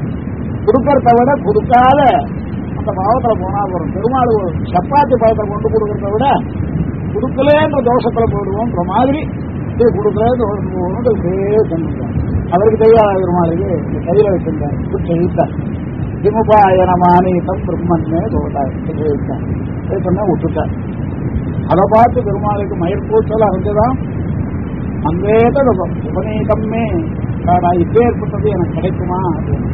கொடுக்கறத விட கொடுக்காத அந்த பாவத்துல போனா போறோம் பெருமாள் சப்பாத்தி பழத்தை கொண்டு கொடுக்கறத விட கொடுக்கலன்ற தோஷத்துல போயிடுவோம் மாதிரி இது கொடுக்கல தோஷத்துக்கு போகணும் அவருக்கு தெரியாத பெருமாளுக்கு இந்த கையில வச்சிருந்தார் எழுத்தார் திமுபாயனமானீதம் பிரம்மன்னே தோட்டார் எழுத்தார் இது சொன்னா விட்டுட்டார் அதை பார்த்து பெருமாளுக்கு மயிர்கூச்சல் அறிஞ்சுதான் அங்கேதான் உபநீதமே நான் இப்பேற்பட்டது எனக்கு கிடைக்குமா அப்படின்னு.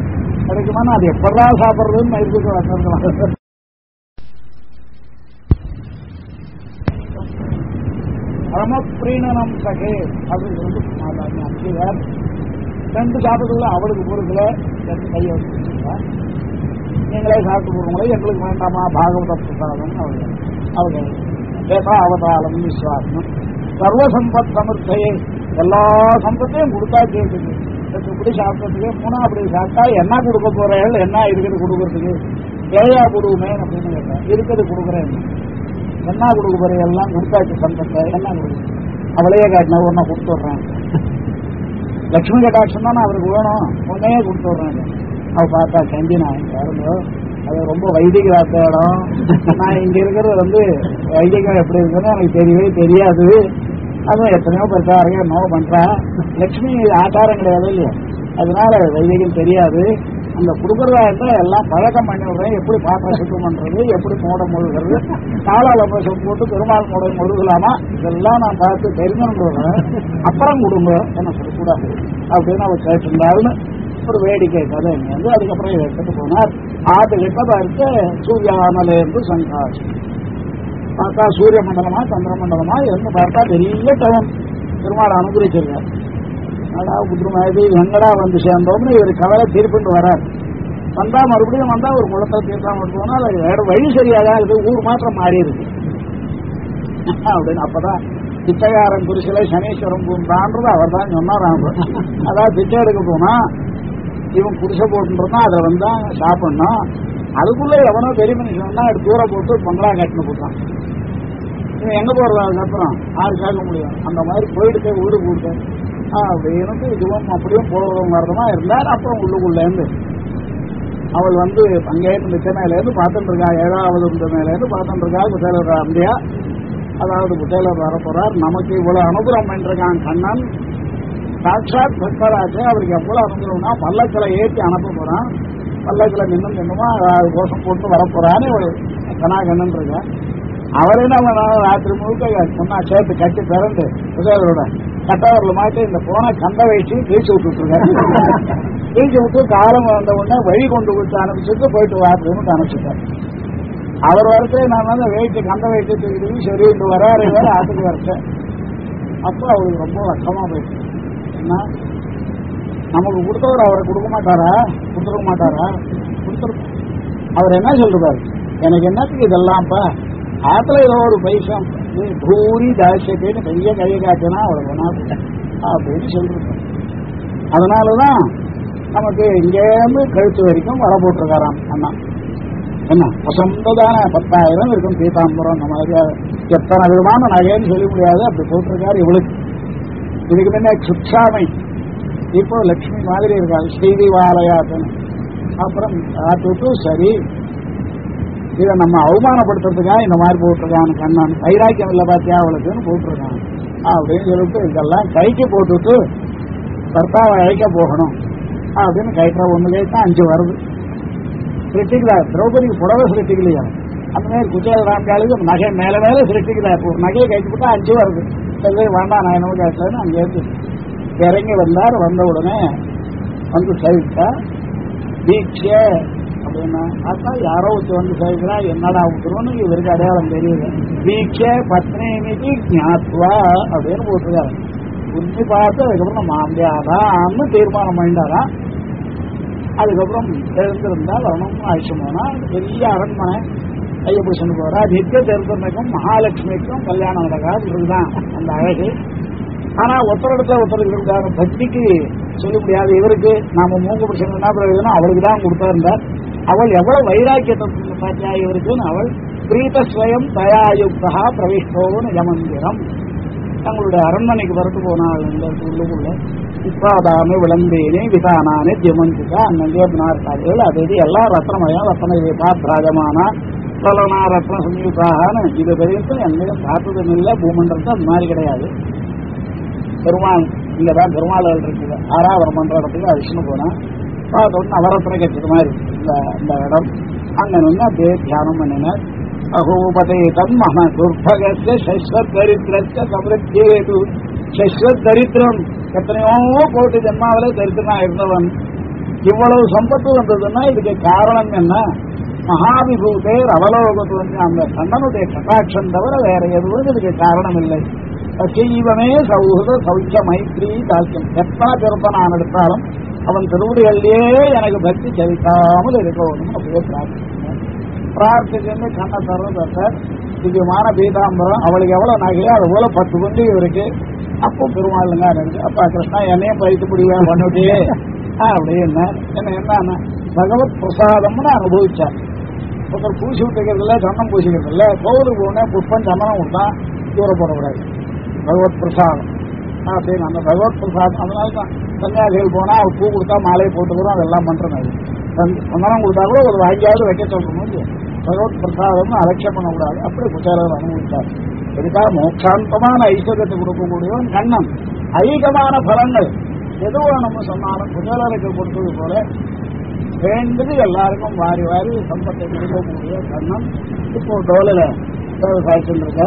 கிடைக்குமான்னு அது எப்படா சாப்பிடுறதுன்னு மயிர்கூச்சல் அறிஞ்சிருக்கலாம் பரமப்பிரீணனம் சகே அப்படின்னு சொல்லிட்டு மாதாஜி அஞ்சுவார் ரெண்டு சாப்பிடுறதுல அவளுக்கு பொறுக்கல. ரெண்டு கையை வச்சுருக்கீங்க நீங்களே சாப்பிட்டு போடுங்களே எங்களுக்கு வேண்டாமா? பாகவத பிரசாதம் அவங்க அவங்க ஏதா அவதாரம் விசுவாசம் சர்வ சம்பத் சமர்த்தையே எல்லா சம்பத்தையும் கொடுத்தா கேட்குது இப்படி சாப்பிட்றதுக்கு மூணா அப்படி சாப்பிட்டா என்ன கொடுக்க போறேன் என்ன இருக்குது கொடுக்கறதுக்கு? ஏயா கொடுக்குமே அப்படின்னு கேட்டேன் இருக்கிறது கொடுக்குறேன். என்ன கொடுக்க போறேன் எல்லாம் கொடுத்தாச்சு சம்பத்தை. என்ன கொடுக்குறேன் அவளையே காட்டினா ஒன்னா கொடுத்துட்றேன். லட்சுமி கட்டாட்சம் தான் அவருக்கு வேணும். உடனே கொடுத்துட்றேன் அவ பார்த்தா செஞ்சு நான் யாருந்தோ அது ரொம்ப வைதிக இடம் நான் இங்க இருக்கிறது வந்து வைதிகம் எப்படி இருக்குன்னு எனக்கு தெரியவே தெரியாது. அதுவும் எத்தனையோ பிரச்சாரங்க நோ பண்றா. லட்சுமி ஆச்சாரம் கிடையாது இல்லையா? அதனால வைதிகம் தெரியாது. அந்த குடுக்கறதா இருந்தா எல்லாம் பழக்கம் பண்ணி விடுறேன் எப்படி பாத்திரம் சுத்தம் பண்றது எப்படி மூட முழுகிறது காலால போய் போட்டு பெருமாள் மூட முழுகலாமா? இதெல்லாம் நான் பார்த்து தெரிஞ்சுன்றேன் அப்புறம் கொடுங்க. என்ன சொல்லக்கூடாது. அப்படின்னு அவர் கேட்டிருந்தாருன்னு ஒரு வேடிக்கை கதை வந்து அதுக்கப்புறம் இதை எடுத்துட்டு போனார். ஆட்டு கிட்ட பார்த்து சூரியானலேருந்து சங்காசி. பார்த்தா சூரிய மண்டலமா சந்திர மண்டலமா இருந்து பார்த்தா பெரிய டவன் பெருமாள் அனுகிரகிச்சிருக்கார் என்னடா புத்திரமாயது எங்கடா வந்து சேர்ந்தோம்னு இவர் கவலை தீர்ப்புட்டு வரார். வந்தா மறுபடியும் வந்தா ஒரு குளத்தை தீர்த்தாம போனா அது வேற வழி சரியாதான் இது ஊர் மாத்திரம் மாறி இருக்கு அப்படின்னு அப்பதான் பிச்சைக்காரன் குறிச்சில சனீஸ்வரம் பூந்தான்றது அவர் தான் சொன்னாராம் அதாவது பிச்சை எடுக்க போனா இவன் குடிசை போட்டுருந்தான் அதை வந்தா சாப்பிடணும். அதுக்குள்ள எவனோ பெரிய மனுஷன் அது தூரம் போட்டு பங்களா கட்டினு போட்டான். இவன் எங்க போறதா அதுக்கப்புறம் யாரு கேட்க முடியும். அந்த மாதிரி போயிட்டு வீடு கூட்டு அப்படின்னு இதுவும் அப்படியும் போகிறதும் வரதுமா இருந்தார் அப்புறம் உள்ளுக்குள்ள இருந்து அவள் வந்து அங்கே இருந்து இருந்து பார்த்துட்டு இருக்கா. ஏழாவது இந்த இருந்து பார்த்துட்டு இருக்கா. குசேலர் அம்பியா அதாவது குசேலர் வரப்போறார் நமக்கு இவ்வளவு அனுகிரகம் பண்ணிருக்கான் கண்ணன். சாட்சாத் பக்தராஜ அவருக்கு எவ்வளவு அனுகிரகம்னா பல்லக்கில ஏற்றி அனுப்ப போறான். பல்லக்கில நின்னும் நின்னுமா அது கோஷம் போட்டு வரப்போறான்னு இவள் ஒரு கனாகண்ணன் இருக்கா அவரே நம்ம ராத்திரி முழுக்க சொன்னா சேர்த்து கட்டி பிறந்து குசேலரோட கட்டவரில் மாட்டி இந்த போன கந்த வச்சு கீழ்ச்சி விட்டுருக்காரு கீழ்ச்சி விட்டு காலம் வந்த உடனே வழி கொண்டு விட்டு அனுப்பிச்சுட்டு போயிட்டு வாத்துன்னு அனுப்பிச்சுட்டார். அவர் வரத்தே நான் வந்து வெயிட்டு கந்த வயிற்று தூக்கிட்டு சரி இந்த வராரு வேற ஆட்டுக்கு வரச்சேன். அப்போ அவருக்கு ரொம்ப வக்கமா போயிடுச்சு என்ன? நமக்கு கொடுத்தவர் அவரை கொடுக்க மாட்டாரா? கொடுத்துருக்க மாட்டாரா? கொடுத்துரு அவர் என்ன சொல்றாரு? எனக்கு என்னத்துக்கு இதெல்லாம்ப்பா? ஆத்துல ஏதோ ஒரு பைசம் பூரி தாசியத்தைன்னு பெரிய கையை காட்டினா அவளுக்கு வேணா அப்படின்னு சொல்லிருக்கோம் அதனாலதான் நமக்கு இங்கேருந்து கழுத்து வரைக்கும் வர போட்டிருக்காராம் அண்ணா. என்ன? வசந்ததான பத்தாயிரம் இருக்கும் பீதாம்பரம் அந்த மாதிரி. எத்தனை விதமான நகைன்னு சொல்ல முடியாது. அப்படி போட்டிருக்காரு இவளுக்கு இதுக்கு முன்ன சுற்றாமை இப்போ லட்சுமி மாதிரி இருக்காது ஸ்ரீதிவாலயாத்தன் அப்புறம் பார்த்துட்டு சரி இதை நம்ம அவமானப்படுத்துறதுக்காக இந்த மாதிரி போட்டிருக்கான் கண்ணன். வைராக்கியம் இல்லை பார்த்தியா அவளுக்குன்னு போட்டிருக்கான். அப்படின்னு சொல்லிட்டு இதெல்லாம் கைக்கு போட்டுட்டு கர்த்தாவை அழைக்க போகணும். அப்படின்னு கைட்டா ஒண்ணுலே தான் அஞ்சு வருது. சிருஷ்டிக்கிறார் திரௌபதிக்கு புடவை சிருஷ்டிக்கலையா? அந்த மாதிரி குஜேல ராம்காலுக்கு நகை மேல மேல சிருஷ்டிக்கிறார் ஒரு நகையை கைக்கு போட்டா அஞ்சு வருது. சரி வேண்டாம் நான் என்னமோ கேட்கலன்னு அங்கேருந்து இறங்கி வந்தார் வந்த உடனே வந்து சரிட்டா தீட்சை அப்படின்னா அதான் யாரோ ஒருத்தர் வந்து சேவிக்கிறா என்னடா விட்டுருவோன்னு இவருக்கு அடையாளம் தெரியுது. தீட்சை பத்னி இன்னைக்கு ஞாத்வா அப்படின்னு போட்டிருக்காரு. புரிஞ்சு பார்த்து அதுக்கப்புறம் மாம்பியாதான்னு தீர்மானம் பண்ணிட்டாரா? அதுக்கப்புறம் எழுந்திருந்தா வரணும் ஆயுஷம் போனா பெரிய அரண்மனை ஐயபுருஷன் போறா நித்திய திருத்தமைக்கும் மகாலட்சுமிக்கும் கல்யாணம் நடக்காது. இதுதான் அந்த அழகு. ஆனா ஒருத்தரிடத்துல ஒருத்தருக்கு இருக்காங்க பக்திக்கு சொல்ல முடியாது. இவருக்கு நாம மூங்க புருஷன் என்ன பிரயோஜனம்? அவருக்கு தான் கொடுத்தாருந்தார். அவள் எவ்வளவு வைராக்கியத்தை பார்த்தியா இவருக்குன்னு அவள் பிரீதஸ்வயம் தயாயுக்தா பிரவிஷ்டோன்னு யமந்திரம் தங்களுடைய அரண்மனைக்கு வரட்டு போனாள் இந்த உள்ளுக்குள்ள இப்பாதாமே விளம்பேனே விதானானே ஜெமந்திகா அன்னங்கே புனார்த்தாதிகள் அது இது எல்லா ரத்னமயம் ரத்ன இதா பிராஜமானா பிரலனா ரத்ன சம்யுக்தான்னு இது வரைக்கும் எங்கேயும் பார்த்ததும் இல்லை பூமண்டலத்தை அந்த மாதிரி கிடையாது பெருமாள் இங்கதான் பெருமாள் இருக்குது ஆறாவது மன்ற இடத்துக்கு விஷ்ணு போனா நவரத்ன கட்சி மாதிரி இந்த இந்த இடம். அங்க நின்று அப்படியே தியானம் பண்ணினார். அகோபதேதம் மக துர்பகஸ்ய சஸ்வத் தரித்திரஸ்ய சமൃദ്ധேது சஸ்வத் தரித்திரம் எத்தனையோ கோடி ஜென்மாவில தரித்திரனா இருந்தவன். இவ்வளவு சம்பத்து வந்ததுன்னா இதுக்கு காரணம் என்ன? மகாபிபூதேர் அவலோகத்து வந்து அந்த கண்ணனுடைய கட்டாட்சம் தவிர வேற எதுவும் இதுக்கு காரணம் இல்லை சைவமே சௌஹத சௌக்கிய மைத்ரி தாக்கியம். எத்தனை பிறப்ப நான் எடுத்தாலும் அவன் திருவடிகளிலேயே எனக்கு பக்தி செலுத்தாமல் இருக்கணும். அப்படியே பிரார்த்திக்கிறேன். பிரார்த்திச்சு கண்ணை சார் திவ்யமான பீதாம்பரம் அவளுக்கு எவ்வளவு நகையோ அது போல பத்து குண்டு இருக்கு அப்போ பெருமாளுங்க இருக்கு அப்பா கிருஷ்ணா என்னையும் பயிற்சி முடிவேன் பண்ணிட்டே? அப்படின்னு என்ன? என்ன பகவத் பிரசாதம்னு அனுபவிச்சார். ஒருத்தர் பூசி விட்டுக்கிறதுல சந்தம் பூசிக்கிறதுல கோவிலுக்கு போனேன் புஷ்பம் சந்தனம் கொடுத்தான் தூர போடக்கூடாது. பகவத் பிரசாதம். அப்படின்னு அந்த பகவத் பிரசாத் அதனால தான் சன்னியாசிகள் போனா அவர் பூ கொடுத்தா மாலையை போட்டுக்கிறோம் அதெல்லாம் பண்றோம் அது சந்தனம் கொடுத்தா கூட ஒரு வாங்கியாவது வைக்க சொல்லணும் பகவத் பிரசாதம் அலட்சியம் பண்ணக்கூடாது. அப்படி குச்சாரர் அனுபவித்தார். இதுக்காக மோட்சாந்தமான ஐஸ்வர்யத்தை கொடுக்கக்கூடியவன் கண்ணன். ஐகமான பலங்கள் எதுவும் நம்ம சொன்னாலும் குஜாலருக்கு கொடுத்தது போல வேண்டது எல்லாருக்கும் வாரி வாரி சம்பத்தை கொடுக்கக்கூடிய கண்ணன். இப்போ டோலில் சாய்ச்சிருக்க